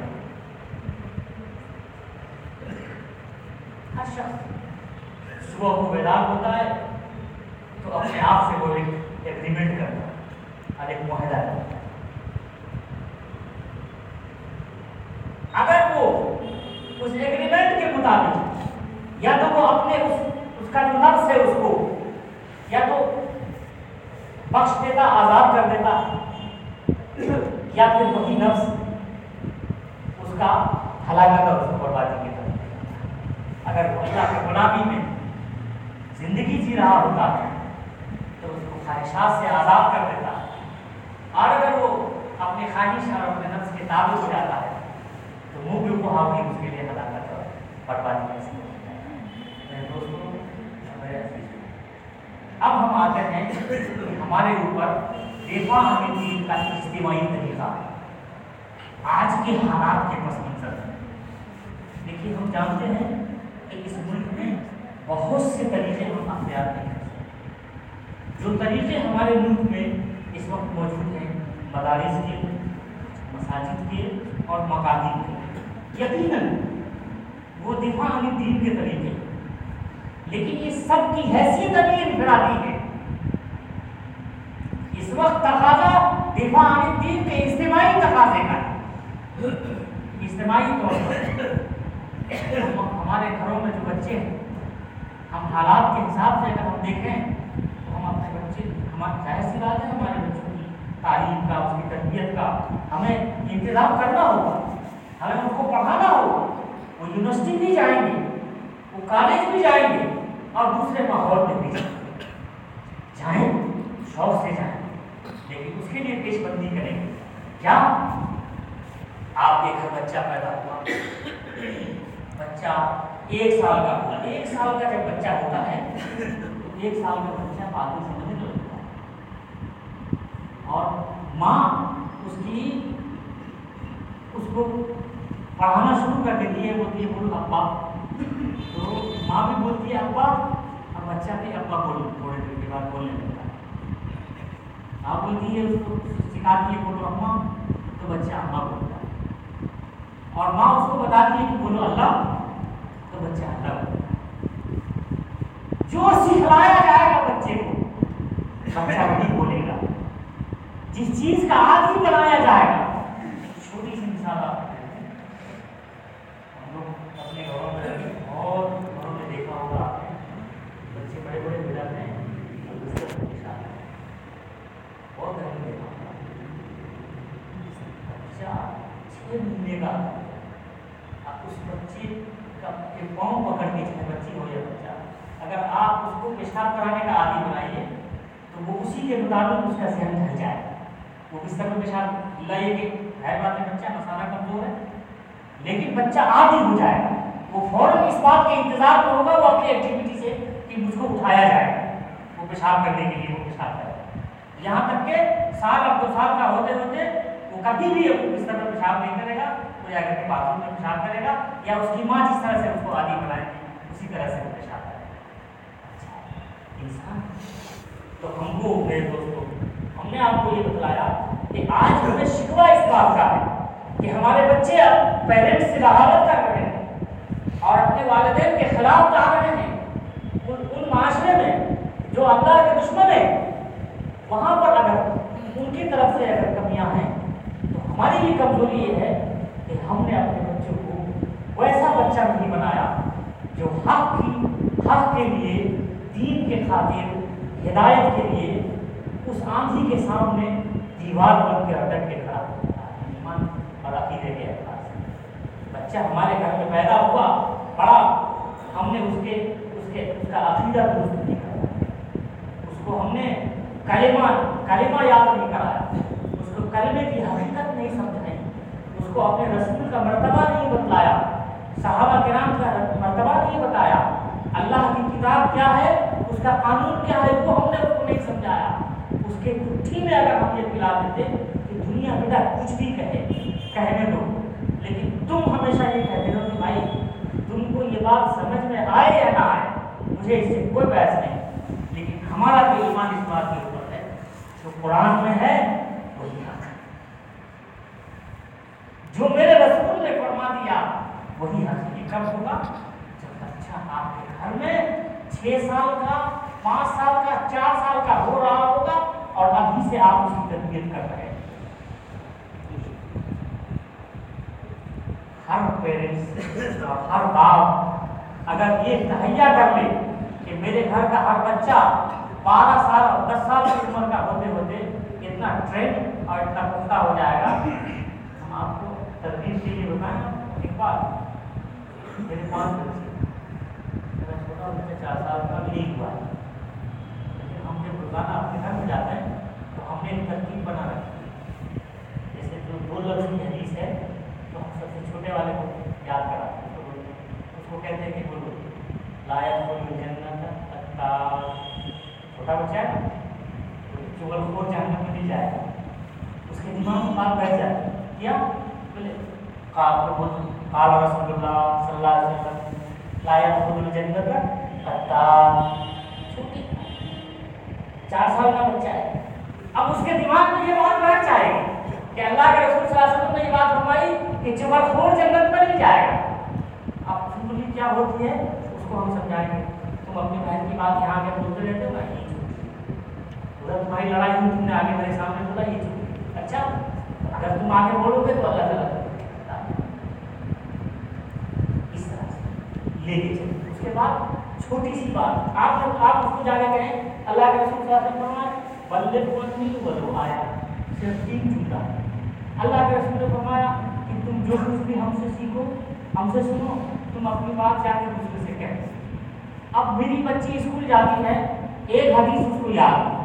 ہر شخص صبح کو بیدار ہوتا ہے، تو اپنے آپ سے وہ ایک ایگریمنٹ کرتا ہے اور ایک معاہدہ کرتا ہے۔ اگر وہ اس ایگریمنٹ کے مطابق، یا تو وہ اپنے اس اس کا جو نفس ہے، اس کو یا تو بخش دیتا، آزاد کر دیتا، یا پھر وہی نفس اس کا ہلاکت اور اس کو بربادی کی طرف اگر وہ اللہ کے غلامی میں زندگی جی رہا ہوتا ہے تو اس کو خواہشات سے آزاد کر دیتا۔ اور اگر وہ اپنے خواہش اور اپنے نفس کے تابع ہو جاتا ہے تو منہ کے کو بھی اس کے لیے ہلاکت اور بربادی کا سبب ہو ہے میرے دوستوں اب ہم آتے ہیں ہمارے اوپر دفاع عن دین کا اجتماعی طریقہ۔ آج کے حالات کے پس منظر۔ دیکھیے، ہم جانتے ہیں کہ اس ملک میں بہت سے طریقے ہم اختیار نہیں کر سکتے جو طریقے ہمارے ملک میں اس وقت موجود ہیں، مدارس کے، مساجد کے اور مقامی کے۔ یقیناً وہ دفاع عن دین کے طریقے۔ ہیں لیکن یہ سب کی حیثیت ابھی انفرادی ہے۔ اس وقت تقاضا دفاع عن کے اجتماعی تقاضے کا ہے۔ اجتماعی طور پر۔ ہمارے گھروں میں جو بچے ہیں، ہم حالات کے حساب سے اگر ہم دیکھیں، تو ہم اپنے بچے ہماری ظاہر سی بات ہے، ہمارے بچوں کی تعلیم کا، اس کی تربیت کا ہمیں انتظام کرنا ہوگا۔ ہمیں ان کو پڑھانا ہوگا۔ وہ یونیورسٹی بھی جائیں گے، وہ کالج بھی جائیں گے۔ اور دوسرے ماحول میں بھی۔ جائیں شوق سے جائیں، لیکن اس کے لیے پیش بندی کریں۔ گے کیا آپ کے گھر بچہ پیدا ہوا؟ بچہ ایک سال کا ہوا۔ ایک سال کا جب بچہ ہوتا ہے، تو ایک سال کا بچہ باتیں سمجھنے لگتا ہے۔ اور ماں اس کی اس کو پڑھانا شروع کر دیتی ہے بولتی ہے بول ابا تو ماں بھی بولتی ہے، ابا اور بچہ بھی ابا بول، تھوڑے دیر کے بعد بولنے لگتا ہے۔ آپ بولتی ہے اس کو سکھاتی ہے بولو، اما تو بچہ اما اچھا بولتا ہے۔ اور ماں اس کو بتاتی ہے کہ بولو، اللہ تو بچہ اچھا اللہ بولتا ہے۔ جو سکھلایا جائے گا بچے کو، بچہ وہی بولے گا۔ جس چیز کا آدمی بنایا جائے گا چھوٹی سی مثال آپ کو دیتے ہیں۔ ہم لوگ اپنے گھروں میں بہت گھروں میں دیکھا ہوگا آپ نے، بچے بڑے بڑے ہو جاتے ہیں اور بستر بہت گھر میں دیکھا ہوگا بچہ چھ مہینے کا اب اس بچے کا کے پاؤں پکڑ کے چاہے بچی ہو یا بچہ۔ اگر آپ اس کو پیشاب کرانے کا عادی بنائیے، تو وہ اسی کے مطابق اس کا ذہن ڈھل جائے۔ گا وہ بستر میں پیشاب لائے کہ، ہے بات ہے بچہ، مسالہ کمزور ہے، لیکن بچہ عادی ہو جائے۔ گا وہ فوراً اس بات کے انتظار میں ہوگا وہ اپنی ایکٹیویٹی سے کہ مجھ کو اٹھایا جائے، وہ پیشاب کرنے کے لیے وہ پیشاب کرے۔ یہاں تک کہ سال اب دو سال کا ہوتے ہوتے وہ کبھی بھی بستر میں پیشاب نہیں کرے گا وہ جا کر کے باتھ روم میں پیشاب کرے گا، یا اس کی ماں جس طرح سے اس کو عادی بنائے گی اسی طرح سے وہ پیشاب کرے گا۔ اچھا، انسان، تو ہم کو میرے دوستوں، ہم نے آپ کو یہ بتلایا کہ آج ہمیں شکوہ اس بات کا ہے کہ ہمارے بچے اب پیرنٹس سے بغاوت کر رہے ہیں۔ اور اپنے والدین کے خلاف جا رہے ہیں۔ ان ان معاشرے میں جو اللہ کے دشمن ہیں، وہاں پر اگر ان کی طرف سے اگر کمیاں ہیں، تو ہماری یہ کمزوری یہ ہے کہ ہم نے اپنے بچوں کو ویسا بچہ نہیں بنایا جو حق کی حق کے لیے، دین کے خاطر، ہدایت کے لیے اس آندھی کے سامنے دیوار بن کے اٹک کے کھڑا ہوتا ہے۔ ایمان اور عقیدے کے۔ بچہ ہمارے گھر میں پیدا ہوا بڑا ہم نے اس کے اس کے، اس کا عقیدہ درست نہیں کرایا۔ اس کو ہم نے کلمہ کلمہ یاد نہیں کرایا۔ اس کو کلمے کی حقیقت نہیں سمجھائی اس کو اپنے رسول کا مرتبہ نہیں بتلایا، صحابہ کرام کا مرتبہ نہیں بتایا۔ اللہ کی کتاب کیا ہے؟ اس کا قانون کیا ہے؟ وہ ہم نے اس کو نہیں سمجھایا۔ اس کے گٹھی میں اگر ہم یہ پلا دیتے کہ دنیا بیٹا کچھ بھی کہے، کہنے دو، لیکن تم ہمیشہ یہ کہتے ہو کہ بھائی تم کو یہ بات سمجھ میں آئے یا نہ آئے، مجھے اس سے کوئی بحث نہیں۔ لیکن ہمارا جو ایمان اس بات کے اوپر ہے، جو قرآن میں ہے، وہی حق ہے۔ جو میرے رسول نے فرما دیا، وہی حق یہ کب ہوگا؟ جب بچہ آپ کے گھر میں چھ سال کا، پانچ سال کا، چار سال کا ہو رہا ہوگا اور ابھی سے آپ اس کی تربیت کر رہے ہیں۔ ہر پیرنٹس اور ہر باپ اگر یہ تہیا کر لے کہ میرے گھر کا ہر بچہ بارہ سال اور دس سال کی عمر کا ہوتے ہوتے اتنا ٹرینڈ اور اتنا پختہ ہو جائے گا۔ ہم آپ کو تربیت کے لیے بتائیں۔ ایک بات میرے پانچ بچے میرا چھوٹا بچہ چار سال کا بھی نہیں ہوا ہے۔ لیکن ہم جب روزانہ اپنے گھر میں جاتے ہیں تو ہم نے ایک ترکیب بنا رکھی ہے جیسے جو دو لفظ کی حدیث ہے تو ہم سب سے چھوٹے والے کو یاد کراتے ہیں تو بولتے ہیں اس کو کہتے ہیں کہ بولو لائق ہو جنت اتا چھوٹا بچہ ہے تو چغل خور جہنم میں نہیں جائے گا اس کے دماغ میں بات بیٹھ جاتی ہے کیا بولے قال قال رسول اللہ صلی اللہ علیہ وسلم لا يدخل الجنت اتا چھوٹی چار سال کا بچہ ہے اب اس کے دماغ میں یہ بات بیٹھ جائے کہ اللہ کے رسول صلی اللہ علیہ وسلم نے یہ بات فرمائی کہ چمر خور جنت میں نہیں جائے گا اب سنگلی کیا ہوتی ہے اس کو ہم سمجھائیں گے تم اپنی بہن کی بات یہاں کے بولتے رہتے ہو نا یہ جھوٹ تمہاری لڑائی ہوئی تم نے آگے میرے سامنے بولا یہ جھوٹ اچھا اگر تم آگے بولو گے تو اللہ تعالیٰ اس طرح سے لے کے چلے۔ اس کے بعد چھوٹی سی بات، آپ جب آپ اس کو جا کے کہیں اللہ کے رسول صلی اللہ علیہ وسلم فرمائے بلے کو نہیں بلو آیا صرف تین جملہ۔ اللہ کے رسول نے فرمایا کہ تم جو کچھ بھی ہم سے سیکھو، ہم سے سنو، تم اپنی بات جا کے دوسرے سے کہہ اب میری بچی اسکول جاتی ہے، ایک حدیث اس کو یاد۔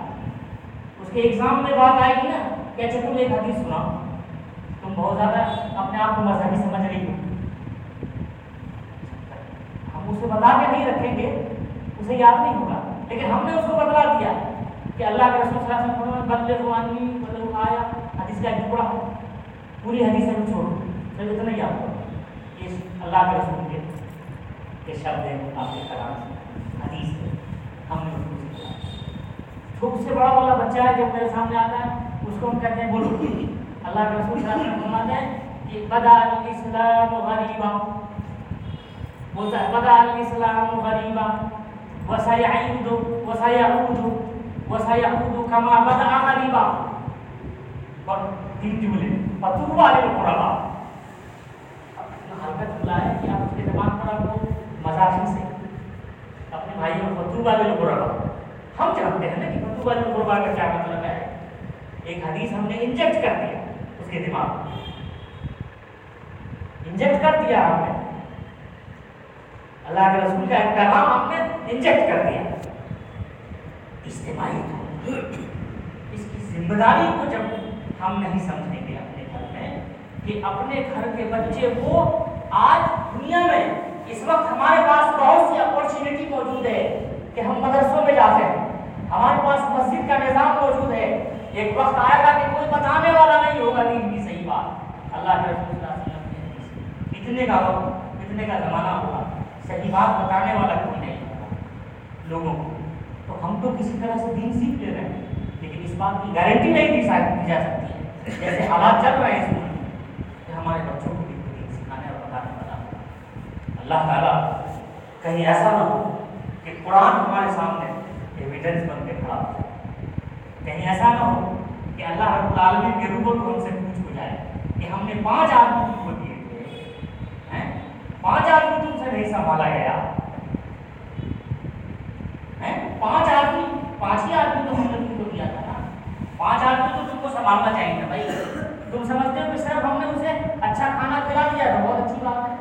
اس کے ایگزام میں بات آئے گی نا کہ اچھا تم ایک حدیث سنا تم بہت زیادہ اپنے آپ کو مذہبی سمجھ رہی ہو۔ ہم اسے بتا کے نہیں رکھیں گے، اسے یاد نہیں ہوگا۔ لیکن ہم نے اس کو بتلا دیا کہ اللہ کے رسول صلی اللہ علیہ وسلم بدلے روانی بدل آیا۔ حدیث کا ایک ٹکڑا ہو۔ پوری حدیث میں چھوڑو۔ پھر اتنا یاد ہوگا یہ اللہ کے رسول کے کے شبد ہیں آپ کے کلام سے، حدیث ہے ہم نے اس کو سیکھا چھوٹ سے بڑا والا بچہ ہے جب میرے سامنے آتا ہے، اس کو ہم کہتے ہیں، بولو۔ اللہ کے رسول صلی اللہ علیہ وسلم فرماتے ہیں کہ، بدا الاسلام غریبا بولتا ہے بدا الاسلام غریبا وسيعود وسيعود وسيعود كما بدا غريبا. تین جملے فتو والے قربا ہلکا جملہ ہے کہ آپ اس کے دماغ پر آپ کو مزاحی سے اپنے بھائی کو فتو والے قربا ہم جانتے ہیں نا کہ فتو والے قربا کا کیا مطلب ہے ایک حدیث ہم نے انجیکٹ کر دیا اس کے دماغ میں. انجیکٹ کر دیا ہم نے. اللہ کے رسول کا ایک پیغام ہم نے انجیکٹ کر دیا۔ اجتماعی اس کی ذمہ داری کو جب ہم نہیں سمجھیں گے اپنے گھر میں کہ اپنے گھر کے بچے کو آج دنیا میں اس وقت ہمارے پاس بہت سی اپورچونیٹی موجود ہے کہ ہم مدرسوں میں جاتے ہیں ہمارے پاس مسجد کا نظام موجود ہے۔ ایک وقت آئے گا کہ کوئی بتانے والا نہیں ہوگا دین کی صحیح بات۔ اللہ کے رسول صلی اللہ علیہ وسلم اتنے کا وقت، اتنے کا زمانہ ہوگا صحیح بات بتانے والا کوئی نہیں ہوگا لوگوں کو۔ تو ہم تو کسی طرح سے دین سیکھ لے رہے ہیں، لیکن اس بات کی گارنٹی نہیں دی جا سکتی ہے۔ جیسے حالات چل رہے ہیں اس ملک میں، کہ ہمارے بچوں کو بھی دین سکھانے اور بتانے والا اللہ تعالیٰ، کہیں ایسا نہ ہو کہ قرآن ہمارے سامنے ایویڈنس بن کے کھڑا ہو کہیں ایسا نہ ہو کہ اللہ رب العالمین کے روبر کو ہم سے پوچھ ہو جائے کہ ہم نے پانچ آدمی تم کو دیے تھے ہیں؟ پانچ آدمی تم سے نہیں سنبھالا گیا پانچ آدمی پانچ ہی آدمی تو ہم نے تم کو دیا تھا نا پانچ آدمی تو تم کو سنبھالنا چاہیے تھا بھائی تم سمجھتے ہو کہ صرف ہم نے اسے اچھا کھانا کھلا دیا تو بہت اچھی بات ہے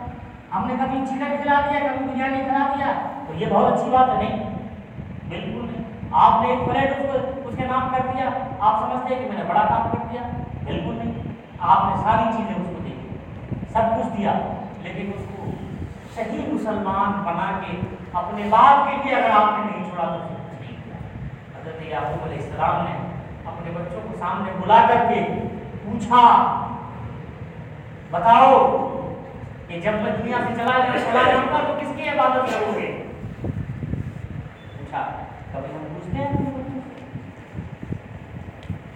ہم نے کبھی چکن کھلا دیا کبھی بریانی کھلا دیا تو یہ بہت اچھی بات ہے نہیں بالکل نہیں آپ نے ایک پلیٹ اس کو اس کے نام کر دیا آپ سمجھتے ہیں کہ میں نے بڑا کام کر دیا بالکل نہیں آپ نے ساری چیزیں اس کو دی سب کچھ دیا لیکن اس کو صحیح مسلمان بنا کے اپنے باپ کے لیے اگر آپ نے نہیں چھوڑا تو اسے کچھ نہیں کیا۔ حضرت یعقوب علیہ السلام نے اپنے بچوں کو سامنے بلا کر کے پوچھا، بتاؤ کہ جب میں دنیا سے چلا چلا جاؤں گا تو کس کی عبادت کرو گے؟ پوچھا، کبھی ہم پوچھتے ہیں؟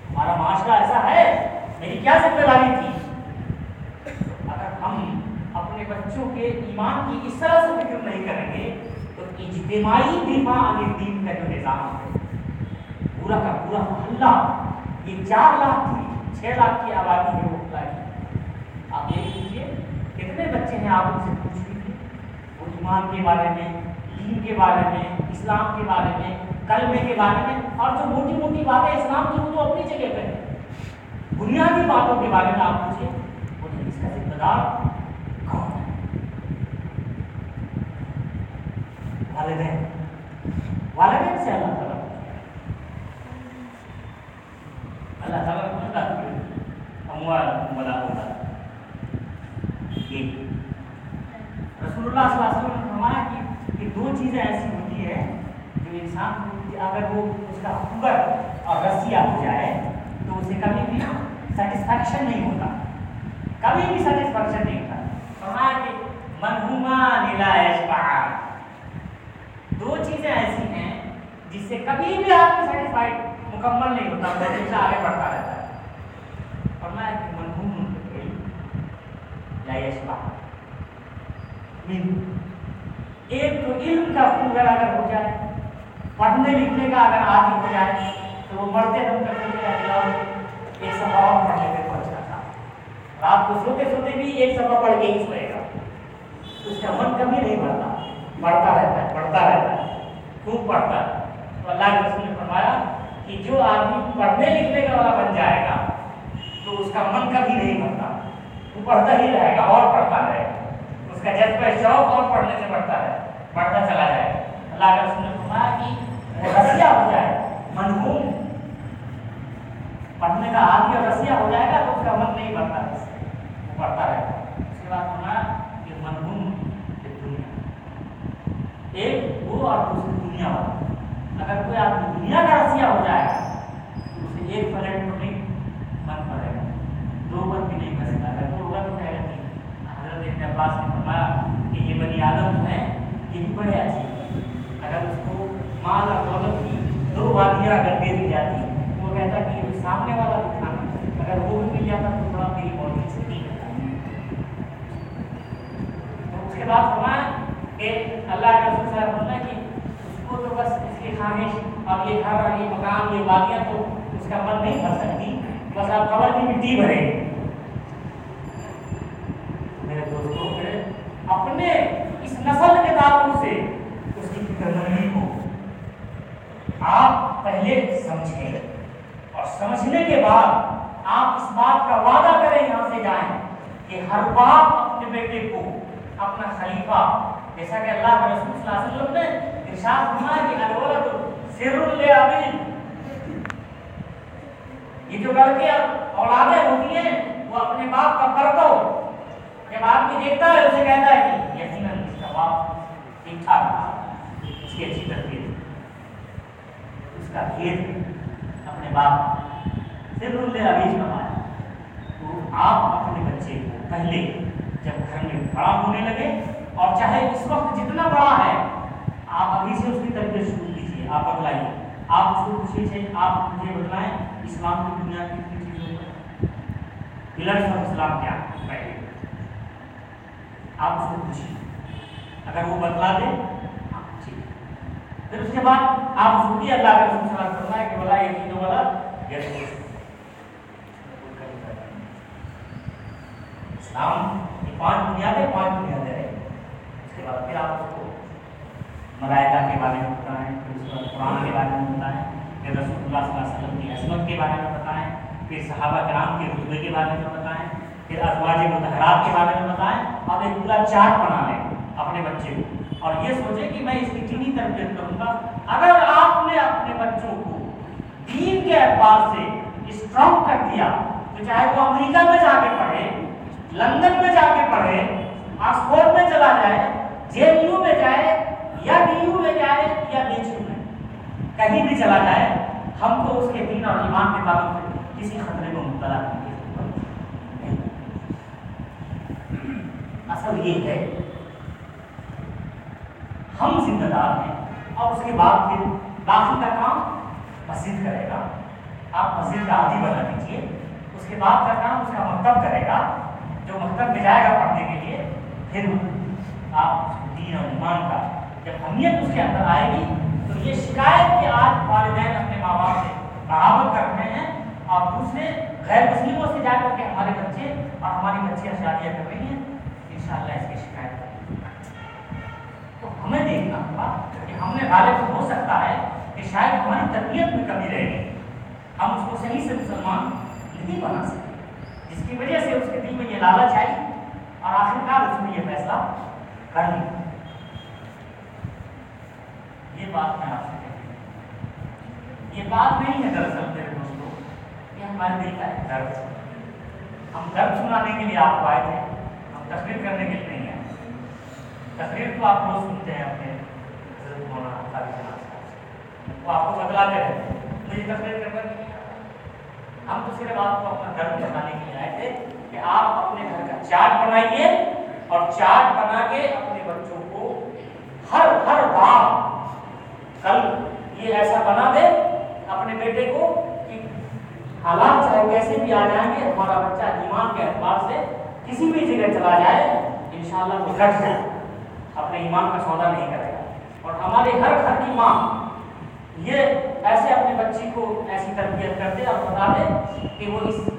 ہمارا معاشرہ ایسا ہے، میری کیا ذمہ داری تھی؟ اپنے بچوں کے ایمان کی اس طرح سے فکر نہیں کریں گے تو اجتماعی دفاع عن الدین کا جو نظام ہے، پورا کا پورا محلہ، یہ چار لاکھ تھی چھ لاکھ کی آبادی ہے وہ کی آپ دیکھ لیجیے کتنے بچے ہیں آپ ان سے پوچھ لیجیے وہ ایمان کے بارے میں، دین کے بارے میں، اسلام کے بارے میں، کلمے کے بارے میں، اور جو موٹی موٹی باتیں اسلام کی وہ تو اپنی جگہ پہ ہے بنیادی باتوں کے بارے میں آپ پوچھیں انہیں اس کا ذمہ دار کون ہے والدین والدین سے اللہ تعالیٰ اللہ تعالیٰ کو کی اموال ولا ہوگا رسول اللہ صلی اللہ علیہ وسلم نے فرمایا کہ دو چیزیں ایسی ہوتی ہے جو انسان اگر وہ اس کا فگر اور رسیہ ہو جائے تو اسے کبھی بھی سیٹسفیکشن نہیں ہوتا کبھی بھی سیٹسفیکشن نہیں ہوتا فرمایا کہ منہوما نیلا اشبار دو چیزیں ایسی ہیں جس سے کبھی بھی آدمی سیٹسفائڈ مکمل نہیں ہوتا وہ ہمیشہ آگے بڑھتا رہتا ہے۔ فرمایا کہ منہوم لا ایک تو علم کا فگر اگر ہو جائے، پڑھنے لکھنے کا اگر عادی ہو جائے، تو وہ مرتے دم تک سوچے اللہ ایک سفا اور پڑھ کے پہنچنا تھا رات کو سوتے سوتے بھی ایک سفا پڑھ کے ہی سوئے گا۔ اس کا من کبھی نہیں بڑھتا۔ بڑھتا رہتا ہے بڑھتا رہتا ہے خوب پڑھتا ہے تو اللہ کے رسول نے فرمایا کہ جو آدمی پڑھنے لکھنے کا والا بن جائے گا تو اس کا من کبھی نہیں بڑھتا وہ پڑھتا ہی رہے گا اور پڑھتا رہے گا اس کا جذبہ شوق اور پڑھنے سے بڑھتا ہے بڑھتا چلا جائے گا اللہ کے رسول نے فرمایا کہ رسیہ ہو جائے منہوم پڑھنے کا عادی اور رسیہ ہو جائے گا تو اس کا من نہیں بڑھتا اس سے وہ بڑھتا رہے گا اس کے بعد فرمایا کہ منہوم یہ دنیا ایک وہ اور دوسری دنیا والا اگر کوئی آدمی دنیا کا رسیہ ہو جائے، تو اسے ایک پلیٹ تو نہیں من پڑے گا۔ دو پر بھی نہیں کرے گا۔ اگر دو پر تو گا حضرت ابن عباس نے فرمایا کہ یہ بنی آدم ہے یہ بھی بڑے عجیب اگر اس کو مال اور دولت کی دو وادیاں اگر دے دی جاتی، وہ کہتا کہ یہ سامنے والا بھی کھانا اگر وہ بھی مل جاتا تو تھوڑا میری باڈی سے۔ نہیں تو اس کے بعد فرمایا کہ اللہ کے رسول صاحب فرمایا کہ اس کو تو بس اس کی خواہش اور یہ گھر اور یہ مکان یہ وادیاں تو اس کا من نہیں بھر سکتی۔ بس آپ قبر کی مٹی بھرے میرے دوستوں میرے اپنے اس نسل کے تعلق سے اس کی فکر مندی کو آپ پہلے سمجھیں اور سمجھنے کے بعد آپ اس بات کا وعدہ کریں یہاں سے جائیں کہ ہر باپ اپنے بیٹے کو اپنا خلیفہ جیسا کہ اللہ کے رسول صلی اللہ علیہ وسلم نے ارشاد فرمایا کہ الولد سر لابین یہ جو لڑکے اولادیں ہوتی ہیں وہ اپنے باپ کا پردہ جب آدمی دیکھتا ہے اسے کہتا ہے کہ یقیناً اس کا باپ ٹھیک ٹھاک تھا اس کی اچھی تربیت اس کا کھیت اپنے باپ پھر انہوں ابھی کمایا تو آپ اپنے بچے کو پہلے جب گھر میں بڑا ہونے لگے اور چاہے اس وقت جتنا بڑا ہے، آپ ابھی سے اس کی تربیت شروع کیجیے آپ بتلائیے۔ آپ اس کو پوچھیے آپ مجھے بتلائیں اسلام کی دنیا کی کتنی چیزوں کا پلرس آف اسلام کیا؟ پہلے آپ اس کو پوچھیے اگر وہ بتلا دے ہاں، پھر اس کے بعد آپ اس کو بھی اللہ کے رسول صلی اللہ علیہ وسلم کرنا ہے کہ بلا یہ چیزوں والا یہ اسلام یہ پانچ بنیادیں پانچ بنیادیں۔ کے بعد پھر آپ اس کو ملائکہ کے بارے میں بتائیں پھر اس کے قرآن کے بارے میں بتائیں پھر رسول اللہ صلی اللہ علیہ وسلم کی عصمت کے بارے میں بتائیں پھر صحابہ کرام کے رتبے کے بارے میں بتائیں پھر ازواج متحرات کے بارے میں بتائیں اور ایک پورا چارٹ بنا لیں اپنے بچے کو اور یہ سوچیں کہ میں اس کی کتنی تربیت کروں گا اگر آپ نے اپنے بچوں کو دین کے اعتبار سے اسٹرانگ کر دیا تو چاہے وہ امریکہ میں جا کے پڑھے، لندن میں جا کے پڑھے، آکسفورڈ میں چلا جائے جے یو میں جائے یا ڈی یو میں جائے یا بی یو میں۔ کہیں بھی چلا جائے، ہم کو اس کے دین اور ایمان کے تعلق سے کسی خطرے میں مبتلا نہیں اصل یہ ہے، ہم ذمہ دار ہیں اور اس کے بعد پھر باقی کا کام مسجد کرے گا۔ آپ مسجد کا عادی بنا دیجیے اس کے بعد کا کام اس کا مکتب کرے گا۔ جو مکتب میں جائے گا پڑھنے کے لیے، پھر آپ اس کو دین اور ایمان کا جب اہمیت اس کے اندر آئے گی، تو یہ شکایت کہ آج والدین اپنے ماں باپ سے بغاوت کر رہے ہیں اور دوسرے غیر مسلموں سے جا کر کے ہمارے بچے اور ہماری بچیاں شادیاں کر رہی ہیں۔ انشاءاللہ اس کی شکایت کریں تو ہمیں دیکھنا ہوگا کہ ہم نے غالب ہو سکتا ہے کہ شاید ہماری تربیت میں کمی رہے گی۔ ہم اس کو صحیح سے مسلمان نہیں بنا سکتے۔ جس کی وجہ سے اس کے دل میں یہ لالچ آئی اور آخرکار اس نے یہ فیصلہ کر لیا یہ بات میں آپ سے کہتی ہوں۔ یہ بات نہیں ہے دراصل میرے دوستوں، یہ ہمارے دل کا ایک درد ہم درد سنانے کے لیے آپ کو آئے تھے، ہم تقریر کرنے کے لیے نہیں آئے۔ تقریر تو آپ روز سنتے ہیں اپنے حضرت مولانا قاری جناب صاحب وہ آپ کو بتلاتے رہتے ہیں، مجھے تقریر کرنا نہیں ہم تو صرف آپ کو اپنا درد بتانے کے لیے آئے تھے کہ آپ اپنے گھر کا چارٹ بنائیے۔ اور چارٹ بنا کے اپنے بچوں کو ہر ہر بار کل یہ ایسا بنا دے اپنے بیٹے کو کہ حالات چاہے کیسے بھی آ جائیں گے، ہمارا بچہ ایمان کے اعتبار سے کسی بھی جگہ چلا جائے، انشاءاللہ وہ گھٹ جائے، اپنے ایمان کا سودا نہیں کرے گا۔ اور ہمارے ہر گھر کی ماں یہ ایسے اپنے بچی کو ایسی تربیت کر دے اور بتا دے کہ وہ اس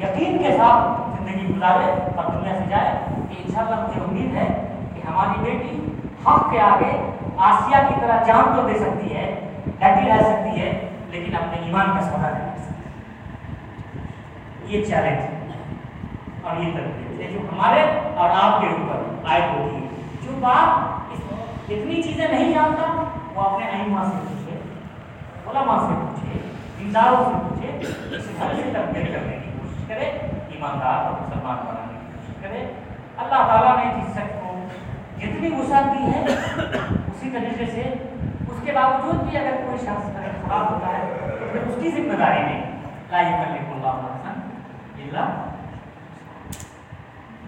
یقین کے ساتھ زندگی گزارے اور دنیا سے جائے کہ انشاءاللہ مجھے امید ہے کہ ہماری بیٹی حق کے آگے آسیہ کی طرح جان تو دے سکتی ہے ڈٹی رہ سکتی ہے، لیکن اپنے ایمان کا سودا نہیں کر سکتی۔ یہ چیلنج ہے۔ اور یہ تربیت ہے۔ جو ہمارے اور آپ کے اوپر عائد ہوتی ہے جو باپ اتنی چیزیں نہیں جانتا، وہ اپنے ائمہ سے پوچھے، علماء سے پوچھے، دینداروں سے پوچھے، اس گھر سے تربیت کرنے کی کوشش کرے۔ ایماندار اور مسلمان بنانے کی کوشش کرے اللہ تعالیٰ نے جس شخص کو جتنی وسعت دی ہے اسی طریقے سے اس کے باوجود بھی اگر کوئی شخص اگر خراب ہوتا ہے، تو پھر اس کی ذمہ داری نہیں۔ لا یکلف اللہ نفسا الا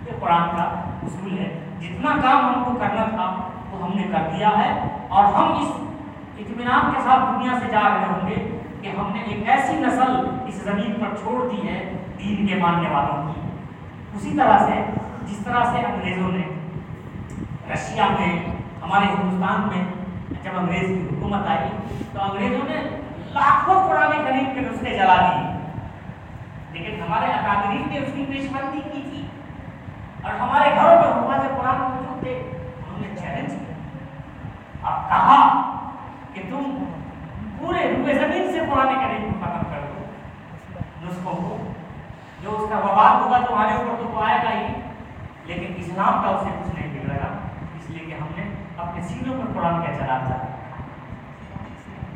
یہ قرآن کا اصول ہے جتنا کام ہم کو کرنا تھا وہ ہم نے کر دیا ہے، اور ہم اس اطمینان کے ساتھ دنیا سے جا رہے ہوں گے کہ ہم نے ایک ایسی نسل اس زمین پر چھوڑ دی ہے دین کے ماننے والوں کی اسی طرح سے جس طرح سے انگریزوں نے رشیا میں، ہمارے ہندوستان میں جب انگریز کی حکومت آئی، تو انگریزوں نے لاکھوں قرآن کریم کے نسخے جلا دیے۔ لیکن ہمارے اکادرین نے اس کی پیش بندی کی تھی۔ اور ہمارے گھروں میں حفاظ قرآن موجود تھے انہوں نے چیلنج کیا اب کہا کہ تم پورے روئے زمین سے قرآن کریم کو ختم کر دو نسخوں کو جو اس کا وبال ہوگا تمہارے اوپر تو وہ آئے گا ہی لیکن اسلام کا اسے کچھ نہیں بگڑے گا۔ اس لیے کہ ہم نے اپنے سینوں پر قرآن کا چلا چاہا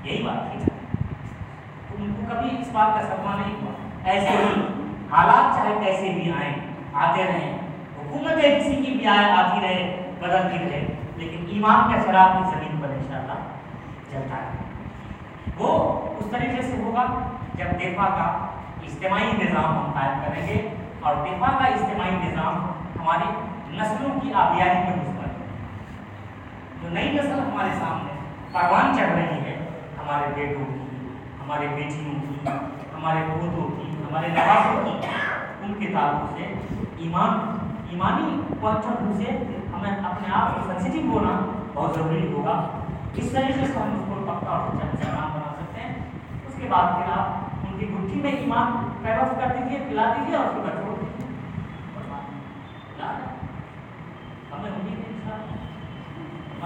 یہی بات کی تھی ان کو کبھی اس بات کا صدمہ نہیں ہوا؟ ایسے ہی حالات چاہے کیسے بھی آئیں، آتے رہیں، حکومتیں کسی کی بھی آئے، آتی رہے، بدلتی رہے، لیکن ایمان کا چراغ کی زمین پر انشاءاللہ چلتا ہے وہ اس طریقے سے ہوگا جب دفاع کا اجتماعی نظام ہم قائم کریں گے اور دفاع کا اجتماعی نظام ہماری نسلوں کی آبیاری پر مشتمل ہے جو نئی نسل ہمارے سامنے پروان چڑھ رہی ہے، ہمارے بیٹوں کی، ہمارے بیٹیوں کی، ہمارے پوتوں کی، ہمارے نوازوں کی، ان کے تعلق سے ایمان، ایمانی پوائنٹ سے ہمیں اپنے آپ کو سینسیٹیو ہونا بہت ضروری ہوگا۔ اس طریقے سے ہم اس کو پکا اور سچا مسلمان بنا سکتے ہیں۔ اس کے بعد پھر آپ ان کی گٹھی میں ایمان پیروف کر دیجیے پلا دیجیے اور اس کو دیجیے ہمیں امید نہیں ہے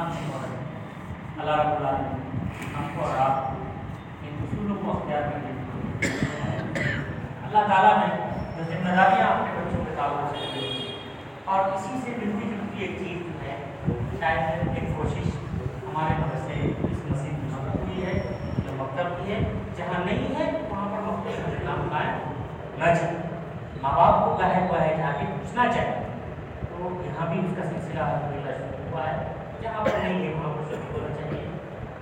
انشاءاللہ اللہ رب العالمین ہم کو اور آپ کو ان اصولوں کو اختیار کرنے کی اللہ تعالیٰ نے جو ذمہ داریاں اپنے بچوں کے تعلق سے دی اور اسی سے ملتی جلتی ایک چیز جو ہے، شاید ایک کوشش ہمارے مدرسے اس مسجد میں شروع ہوئی ہے، جو مکتب کی ہے، جہاں نہیں ہے، وہاں پر مختلف نظام قائم نہ چاہے ماں باپ کو کہا ہوا ہے جا کے پوچھنا چاہیے۔ تو یہاں بھی اس کا سلسلہ الحمدللہ شروع ہوا ہے۔ جہاں پر نہیں ہے، وہاں پر شروع ہونا چاہیے۔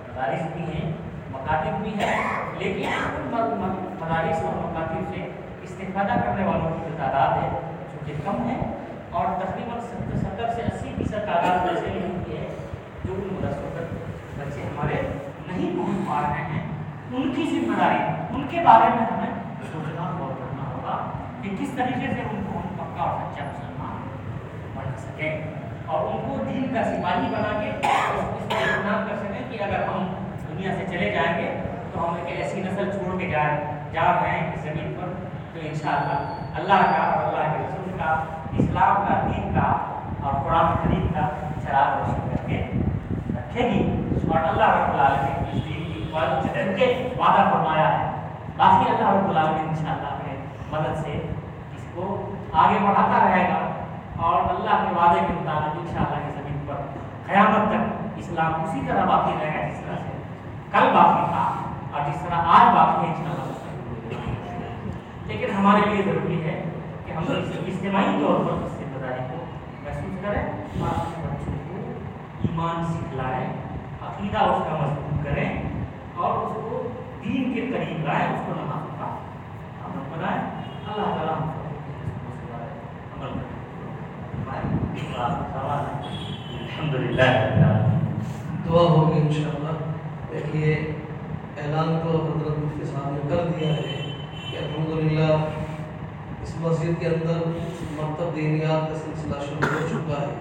مدارس بھی ہیں، مکاتب بھی ہیں، لیکن مدارس اور مکاتب سے استفادہ کرنے والوں کی جو تعداد ہے چونکہ کم ہے، اور تقریباً ستر ستر سے اسی فیصد تعداد ایسے ہی ہوتی ہے، جو ان مدرسوں تک بچے ہمارے نہیں پہنچ پا رہے ہیں۔ ان کی ذمہ داری، ان کے بارے میں ہمیں سوچنا غور کرنا ہوگا کہ کس طریقے سے ان کو ہم پکا اور سچا مسلمان بنا سکیں اور ان کو دین کا سپاہی بنا کے اس پر اطمینان کر سکیں کہ اگر ہم دنیا سے چلے جائیں گے تو ہم ایک ایسی نسل چھوڑ کے جائیں جا رہے ہیں اس زمین پر تو انشاءاللہ اللہ کا اور اللہ کے رسول کا، اسلام کا، دین کا اور قرآن کریم کا چراغ روشن کر کے رکھے گی۔ اور اللہ رب العالمین، اس دین کی حفاظت سے کے وعدہ فرمایا ہے۔ باقی اللہ رب العالمین انشاءاللہ اپنے مدد سے اس کو آگے بڑھاتا رہے گا۔ اور اللہ کے وعدے کے مطابق انشاءاللہ کی زمین پر قیامت تک اسلام اسی طرح باقی رہے گا جس طرح سے کل باقی تھا اور جس طرح آج باقی ہے، انشاءاللہ لیکن ہمارے لیے ضروری ہے کہ ہم اجتماعی طور پر اس ذمہ داری کو محسوس کریں اور اپنے بچوں کو ایمان سکھلائیں، عقیدہ اس کا مضبوط کریں اور اس کو دین کے قریب لائیں، اس کو نماز کا عمل بنائیں۔ اللہ تعالیٰ ہم سب کو عمل کریں الحمد للہ دعا ہوگی انشاءاللہ۔ دیکھیے، اعلان تو حضرت مفتی صاحب نے کر دیا ہے کہ الحمدللہ اس مسجد کے اندر مکتب دینیات کا سلسلہ شروع ہو چکا ہے۔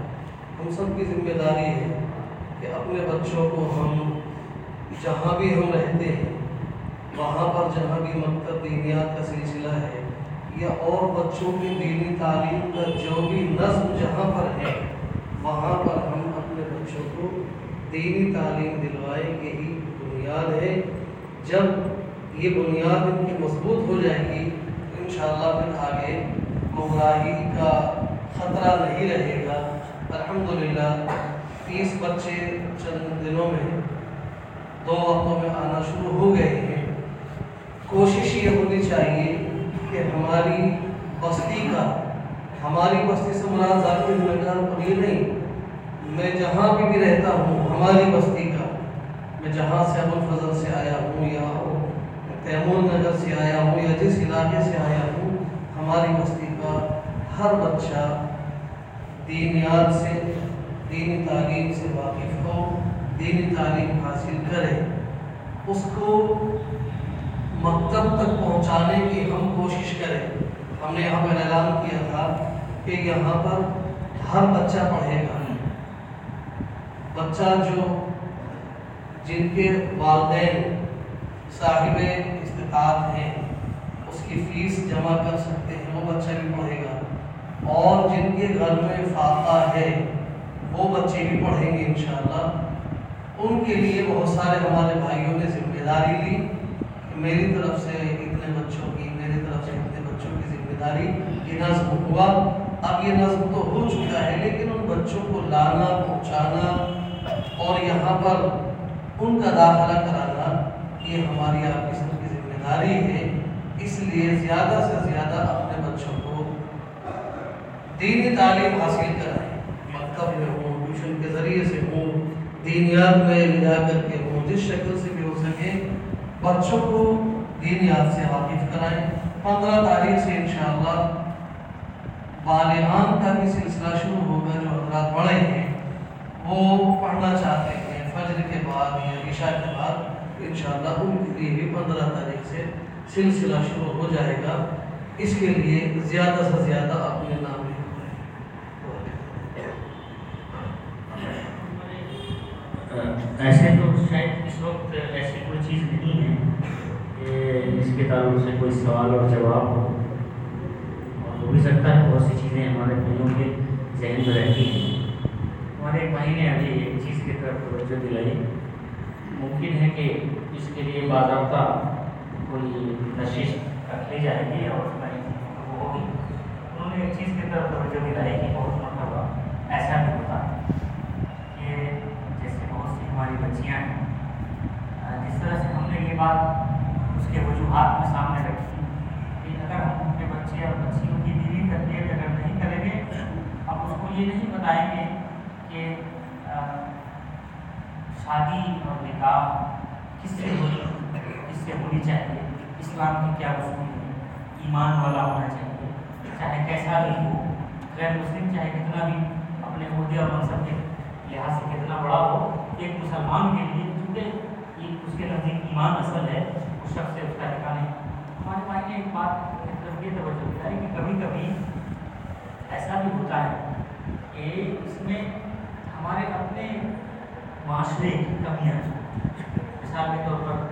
ہم سب کی ذمہ داری ہے کہ اپنے بچوں کو ہم جہاں بھی ہم رہتے ہیں، وہاں پر جہاں بھی مکتب دینیات کا سلسلہ ہے یا اور بچوں کی دینی تعلیم کا جو بھی نظم جہاں پر ہے، وہاں پر ہم اپنے بچوں کو دینی تعلیم دلوائیں یہی بنیاد ہے۔ جب یہ بنیاد ان کی مضبوط ہو جائے گی تو انشاءاللہ پھر آگے گمراہی کا خطرہ نہیں رہے گا۔ الحمدللہ، تیس بچے چند دنوں میں دو وقتوں میں آنا شروع ہو گئے ہیں۔ کوشش یہ ہونی چاہیے کہ ہماری بستی کا، ہماری بستی سے مراد ذاتی نگر پر یہ نہیں۔ میں جہاں بھی بھی رہتا ہوں، ہماری بستی کا۔ میں جہاں سے ابو الفضل سے آیا ہوں یا تیمور نگر سے آیا ہوں یا جس علاقے سے آیا ہوں، ہماری بستی کا ہر بچہ دینیات سے، دینی تعلیم سے واقف ہو، دینی تعلیم حاصل کرے۔ اس کو مکتب تک پہنچانے کی ہم کوشش کریں۔ ہم نے یہاں پر اعلان کیا تھا کہ یہاں پر ہر بچہ پڑھے گا۔ بچہ جو جن کے والدین صاحب استطاعت ہیں، اس کی فیس جمع کر سکتے ہیں، وہ بچہ بھی پڑھے گا۔ اور جن کے گھر میں فاقہ ہے، وہ بچے بھی پڑھیں گے انشاءاللہ۔ ان کے لیے بہت سارے ہمارے بھائیوں نے ذمہ داری لی۔ میری طرف سے اتنے بچوں کی، میری طرف سے اتنے بچوں کی ذمہ داری یہ نظم ہوا۔ اب یہ نظم تو ہو چکا ہے، لیکن ان بچوں کو لانا، پہنچانا اور یہاں پر ان کا داخلہ کرانا، یہ ہماری آپ کی سب کی ذمہ داری ہے۔ اس لیے زیادہ سے زیادہ اپنے بچوں کو دینی تعلیم حاصل کرائیں۔ مکتب میں ہوں، ٹیوشن کے ذریعے سے ہوں دینیات میں لے جا کر کے ہوں، جس شکل سے بھی ہو سکے۔ بچوں کو دینیات سے واقف کرائیں۔ پندرہ تاریخ سے انشاءاللہ بالغان کا بھی سلسلہ شروع ہوگا، جو حضرات بڑے ہیں، وہ پڑھنا چاہتے ہیں۔ فجر کے بعد یا عشاء کے بعد انشاءاللہ ان کے لیے بھی پندرہ تاریخ سے سلسلہ شروع ہو جائے گا۔ اس کے لیے زیادہ سے زیادہ اپنے نام ایسے تو شاید اس وقت ایسی کوئی چیز نہیں ہے کہ جس کے تعلق سے کوئی سوال اور جواب ہو۔ اور ہو بھی سکتا ہے بہت سی چیزیں ہمارے بھائیوں کے ذہن میں رہتی ہیں۔ ہمارے بھائی نے ابھی ایک چیز کی طرف توجہ دلائی۔ ممکن ہے کہ اس کے لیے باضابطہ کوئی نشست رکھ لی جائے گی اور اس میں ہوگی۔ انہوں نے ایک چیز کی طرف توجہ دلائی کہ بہت مرتبہ ایسا بھی ہوتا ہے کہ جیسے بہت سی ہماری بچیاں ہیں۔ جس طرح سے ہم نے یہ بات اس کے وجوہات میں سامنے رکھی کہ اگر ہم اپنے بچے اور بچیوں کی دینی تربیت اگر نہیں کریں گے اب اس کو یہ نہیں بتائیں گے کہ شادی اور نکاح کس سے ہونی کس سے ہونی چاہیے، اسلام کی کیا اصول ہے، ایمان والا ہونا چاہیے، چاہے کیسا بھی ہو، غیر مسلم چاہے کتنا بھی اپنے عہدے اور منصب کے لحاظ سے کتنا بڑا ہو ایک مسلمان کے لیے چونکہ یہ اس کے نزدیک ایمان اصل ہے، اس شخص سے اس کا ٹھکانے ہمارے بھائی نے ایک بات طرف یہ توجہ دلائی کہ کبھی کبھی ایسا بھی ہوتا ہے کہ اس میں ہمارے اپنے معاشرے کی کمیاں مثال کے طور پر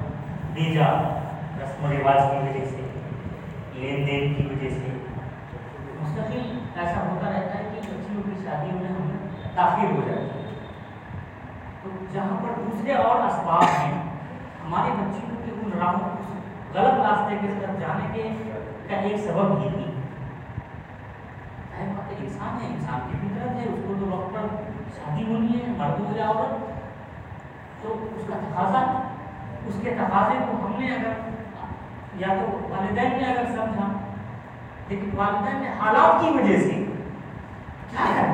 بیجا، رسم و رواج کی وجہ سے، لین دین کی وجہ سے۔ مستقل ایسا ہوتا رہتا ہے کہ بچیوں کی شادیوں میں ہم تاخیر ہو جاتی ہے جہاں پر دوسرے اور اسباب ہیں۔ ہمارے بچیوں کے ان راہوں اس غلط راستے کی طرف جانے کے کا ایک سبب ہی تھی انسان ہے انسان کی فطرت ہے، اس کو تو وقت پر شادی ہونی ہے، مرد ہو یا عورت، تو اس کا تقاضا، اس کے تقاضے کو ہم نے اگر یا تو والدین نے اگر سمجھا، لیکن والدین نے حالات کی وجہ سے کیا ہے؟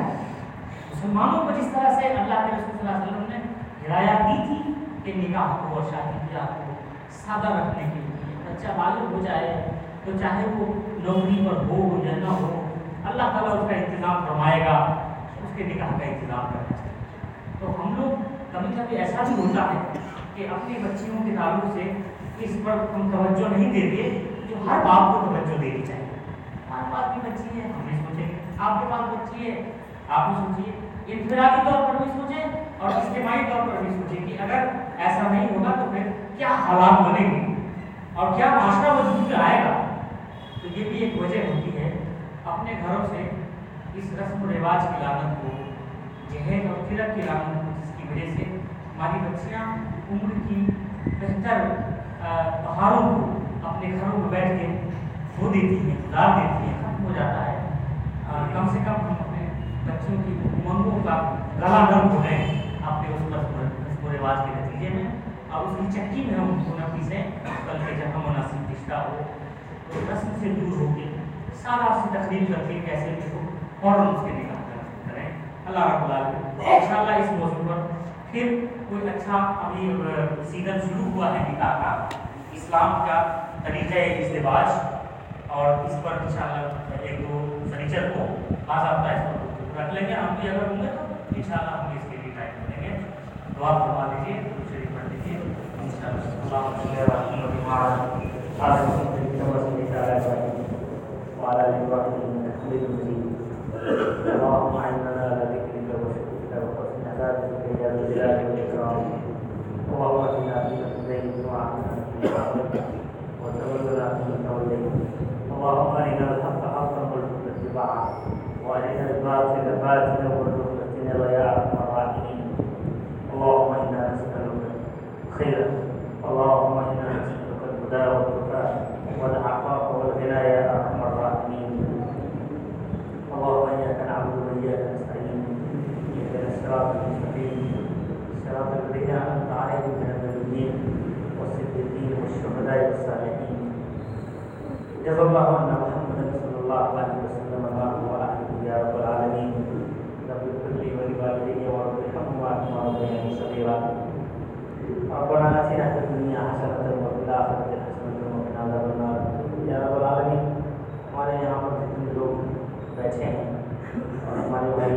مسلمانوں کو جس طرح سے اللہ کے رسول صلی اللہ علیہ وسلم نے ہدایات دی تھی کہ نکاح کو اور شادی بیاہ کو سادہ رکھنے کے لیے بچہ بالغ ہو جائے تو چاہے وہ نوکری پر ہو یا نہ ہو اللہ تعالیٰ اس کا انتظام فرمائے گا اس کے نکاح کا انتظام کرنا چاہیے تو ہم لوگ کبھی کبھی ایسا بھی ہوتا ہے کہ اپنی بچیوں کے تعلق سے اس پر ہم توجہ نہیں دیتے جو ہر باپ کو توجہ دینی چاہیے ہمارے پاس بھی بچی ہے ہم بھی سوچیں آپ کے پاس بچی ہے آپ بھی سوچیے انفرادی طور پر بھی سوچیں اور اجتماعی طور پر بھی سوچیں کہ اگر ایسا نہیں ہوگا تو پھر کیا حالات بنے گے اور کیا معاشرہ وجود میں آئے گا؟ تو یہ بھی ایک وجہ ہوتی ہے اپنے گھروں سے اس رسم و رواج کی لانت کو، جہیز اور فرق کی لانت کو، جس کی وجہ سے ہماری بچیاں عمر کی بہتر بہاروں کو اپنے گھروں میں بیٹھ کے کھو دیتی ہیں، گزار دیتی ہیں، ختم ہو جاتا ہے کم سے کم ہم بچوں کی امنگوں کا گلا نرم ہو جائیں اپنے اس رسم و رواج کے نتیجے میں اور اس کی چکی میں ہم کو نہ پیسیں بلکہ جب ہم مناسب رشتہ ہو، تو رسم سے دور ہو کے سارا اس کی تقریب کر کے کیسے بھی ہو فوراً اس کے نکاح کریں۔ اللہ رب العالمین ان شاء اللہ اس موضوع پر پھر کوئی اچھا ابھی سیزن شروع ہوا ہے نکاح کا، اسلام کا طریقہ ازدواج، اور اس پر انشاءاللہ ایک دو فرنیچر کو باضابطہ اس پر رکھ لیں گے ہم بھی اگر ہوں گے تو انشاءاللہ ہم اس کے لیے ٹائم دیں گے دعا فرما دیجیے شریف پڑھ دیجیے وعلى إبراهيم حميد مجيد اللهم ارنا الحق حقا وارزقنا اتباعه وارنا الباطل باطلا وارزقنا اجتنابه يا ارحم الراحمين. اللهم انا نسالك خيرا اللهم انا نسالك الهدى والتقى والعفاف والغنى يا ارحم الراحمين اللهم اياك نعبد واياك نستعين اهدنا الصراط المستقيم صراط الذين انعمت عليهم من النبيين والصديقين والشهداء والصالحين جزا الله عنا محمدا صلى الله عليه وسلم ما هو اهله يا رب العالمين رب اغفر لي ولوالدي ورب ارحمهما كما ربياني صغيرا ربنا اتنا في الدنيا حسنه وفي الاخره حسنه وقنا عذاب النار يا رب العالمین ہمارے یہاں پر جتنے لوگ بیٹھے ہیں اور ہمارے بھائی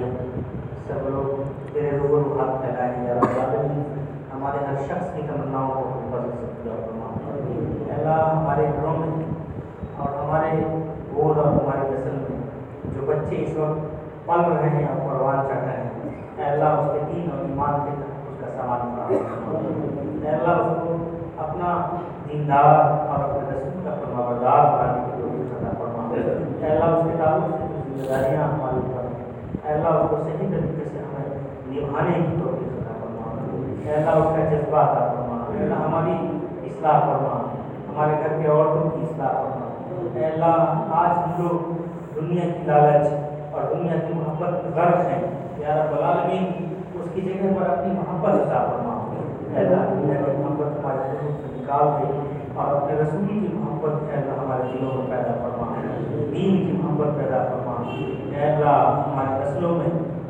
سب لوگ تیرے روبر ہاتھ پھیلائیں یا رب العالمین ہمارے ہر شخص کی تمناؤں کو بدل سکتے اور فرما اللہ ہمارے گھروں میں اور ہمارے گول اور ہماری نسل میں جو بچے اس وقت پل رہے ہیں اور قربان چڑھ رہے ہیں، اے اللہ اس کے دین اور ایمان کے تحفظ کا سامان اے اللہ اس کو اپنا دیندار اور اپنے رسول کا فرما بردار بنانے کی کوشش کرنا فرما اے اللہ اس کے تعلق سے جو ذمہ داریاں ہمارے اوپر اے اللہ اس کو صحیح طریقے سے ہمیں نبھانے کی کوشش کرنا فرما اے اللہ اس کا جذبہ عطا فرما اللہ ہماری اصلاح فرما۔ ہمارے گھر کے عورتوں کی اصلاح فرما۔ اے اللہ، آج ہم لوگ دنیا کی لالچ اور دنیا کی محبت میں غرق ہیں۔ یا رب العالمین، اس کی جگہ پر اپنی محبت عطا فرما۔ اے اللہ، دنیا کی محبت ہمارے دلوں سے نکال دے اور اپنے رسول کی محبت اے اللہ ہمارے دلوں میں پیدا فرما۔ دین کی محبت پیدا فرما۔ اے اللہ، ہمارے نسلوں میں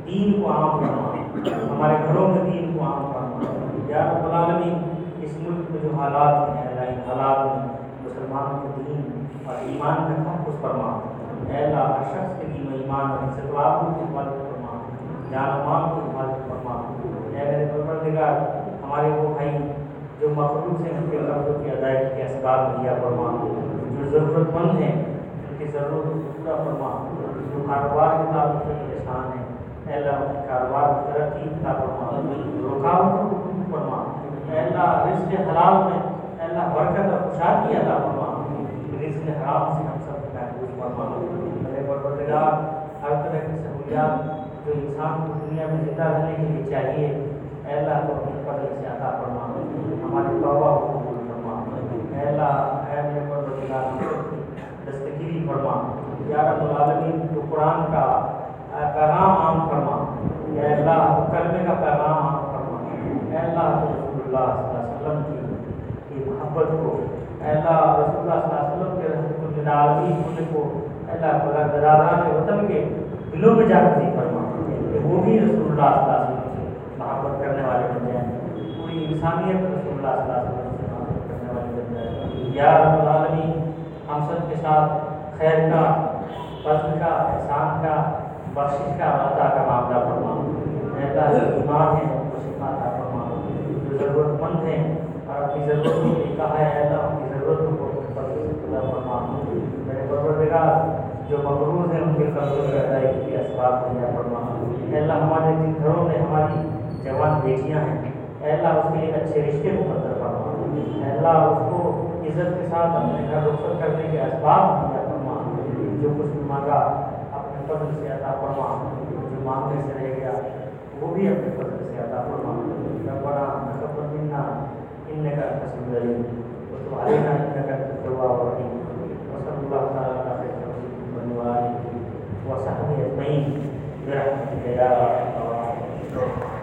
دین کو عام فرما۔ ہمارے گھروں میں دین کو عام فرما۔ یا رب العالمین اس ملک میں جو حالات ہیں، اللہ ان حالات میں مسلمانوں کے دین اور ایمان کا تحفظ فرما اے اللہ، ہر شخص کے دین و ایمان اور عزت کی حفاظت فرما جان و کی حفاظت فرما اے میرے پروردگار، ہمارے وہ بھائی جو مخلوق ہیں ان کے قرضوں کی ادائیگی کے اسباب مہیا فرما جو ضرورت مند ہیں، ان کی ضرورت کو پورا فرما جو کاروبار کے تعلق سے پریشان ہیں، اے اللہ، ان کے کاروبار کی ترقی فرما رکاوٹوں کو فرما اے اللہ رزق حلال میں اے اللہ برکت اور خوشحالی عطا فرما۔ رزق حرام سے ہم سب کو محفوظ فرما۔ میرے پروردگار، ہر طرح کی سہولیات جو انسان کو دنیا میں زندہ رہنے کے لیے چاہیے، اے اللہ کو اپنے فضل سے عطا فرما۔ ہماری توبہ کو قبول فرما۔ اے اللہ، اے میرے پروردگار، دستگیری فرما۔ یا رب العالمین، تو قرآن کا پیغام عام فرما۔ اے اللہ، کلمے کا پیغام عام فرما۔ اے اللہ اللہ صلی اللہ علیہ وسلم کی کی محبت کو اللہ رسول اللہ صلی اللہ علیہ وسلم کے رحمت العالمین ہونے کو اے اللہ برادران وطن کے دلوں میں جاگزی فرما کہ وہ بھی رسول اللہ صلی اللہ علیہ وسلم سے محبت کرنے والے بن جائیں پوری انسانیت رسول اللہ صلی اللہ علیہ وسلم سے محبت کرنے والے بن جائیں یا رب العالمین ہم سب کے ساتھ خیر کا فضل کا احسان کا بخشش کا عطا کا معاملہ فرما اللہ جو بیمار ہیں ان کو شفا عطا فرما جو ضرورت مند ہیں، اور اپنی ضرورتوں کی کہا ہے، اللہ ان کی ضرورتوں کو فضل سے پورا فرما میرے پروردگار جو مقروض ہیں، ان کے قرضوں کے ادائیگی کے اسباب مہیا فرما اے اللہ، ہمارے جن گھروں میں ہماری جوان بیٹیاں ہیں، اے اللہ، اس کے لیے اچھے رشتے مقدر فرما۔ اے اللہ، اس کو عزت کے ساتھ اپنے گھر رخصت کرنے کے اسباب مہیا فرما جو کچھ بھی مانگا، اپنے فضل سے عطا فرما جو مانگنے سے رہ گیا، وہ بھی اپنے فضل سے عطا فرما ربنا تقبل انك انت السميع العليم وتب علينا انك انت التواب الرحيم وصلى الله تعالى على خير من والده وصحبه اجمعين برحمتك يا ارحم الراحمين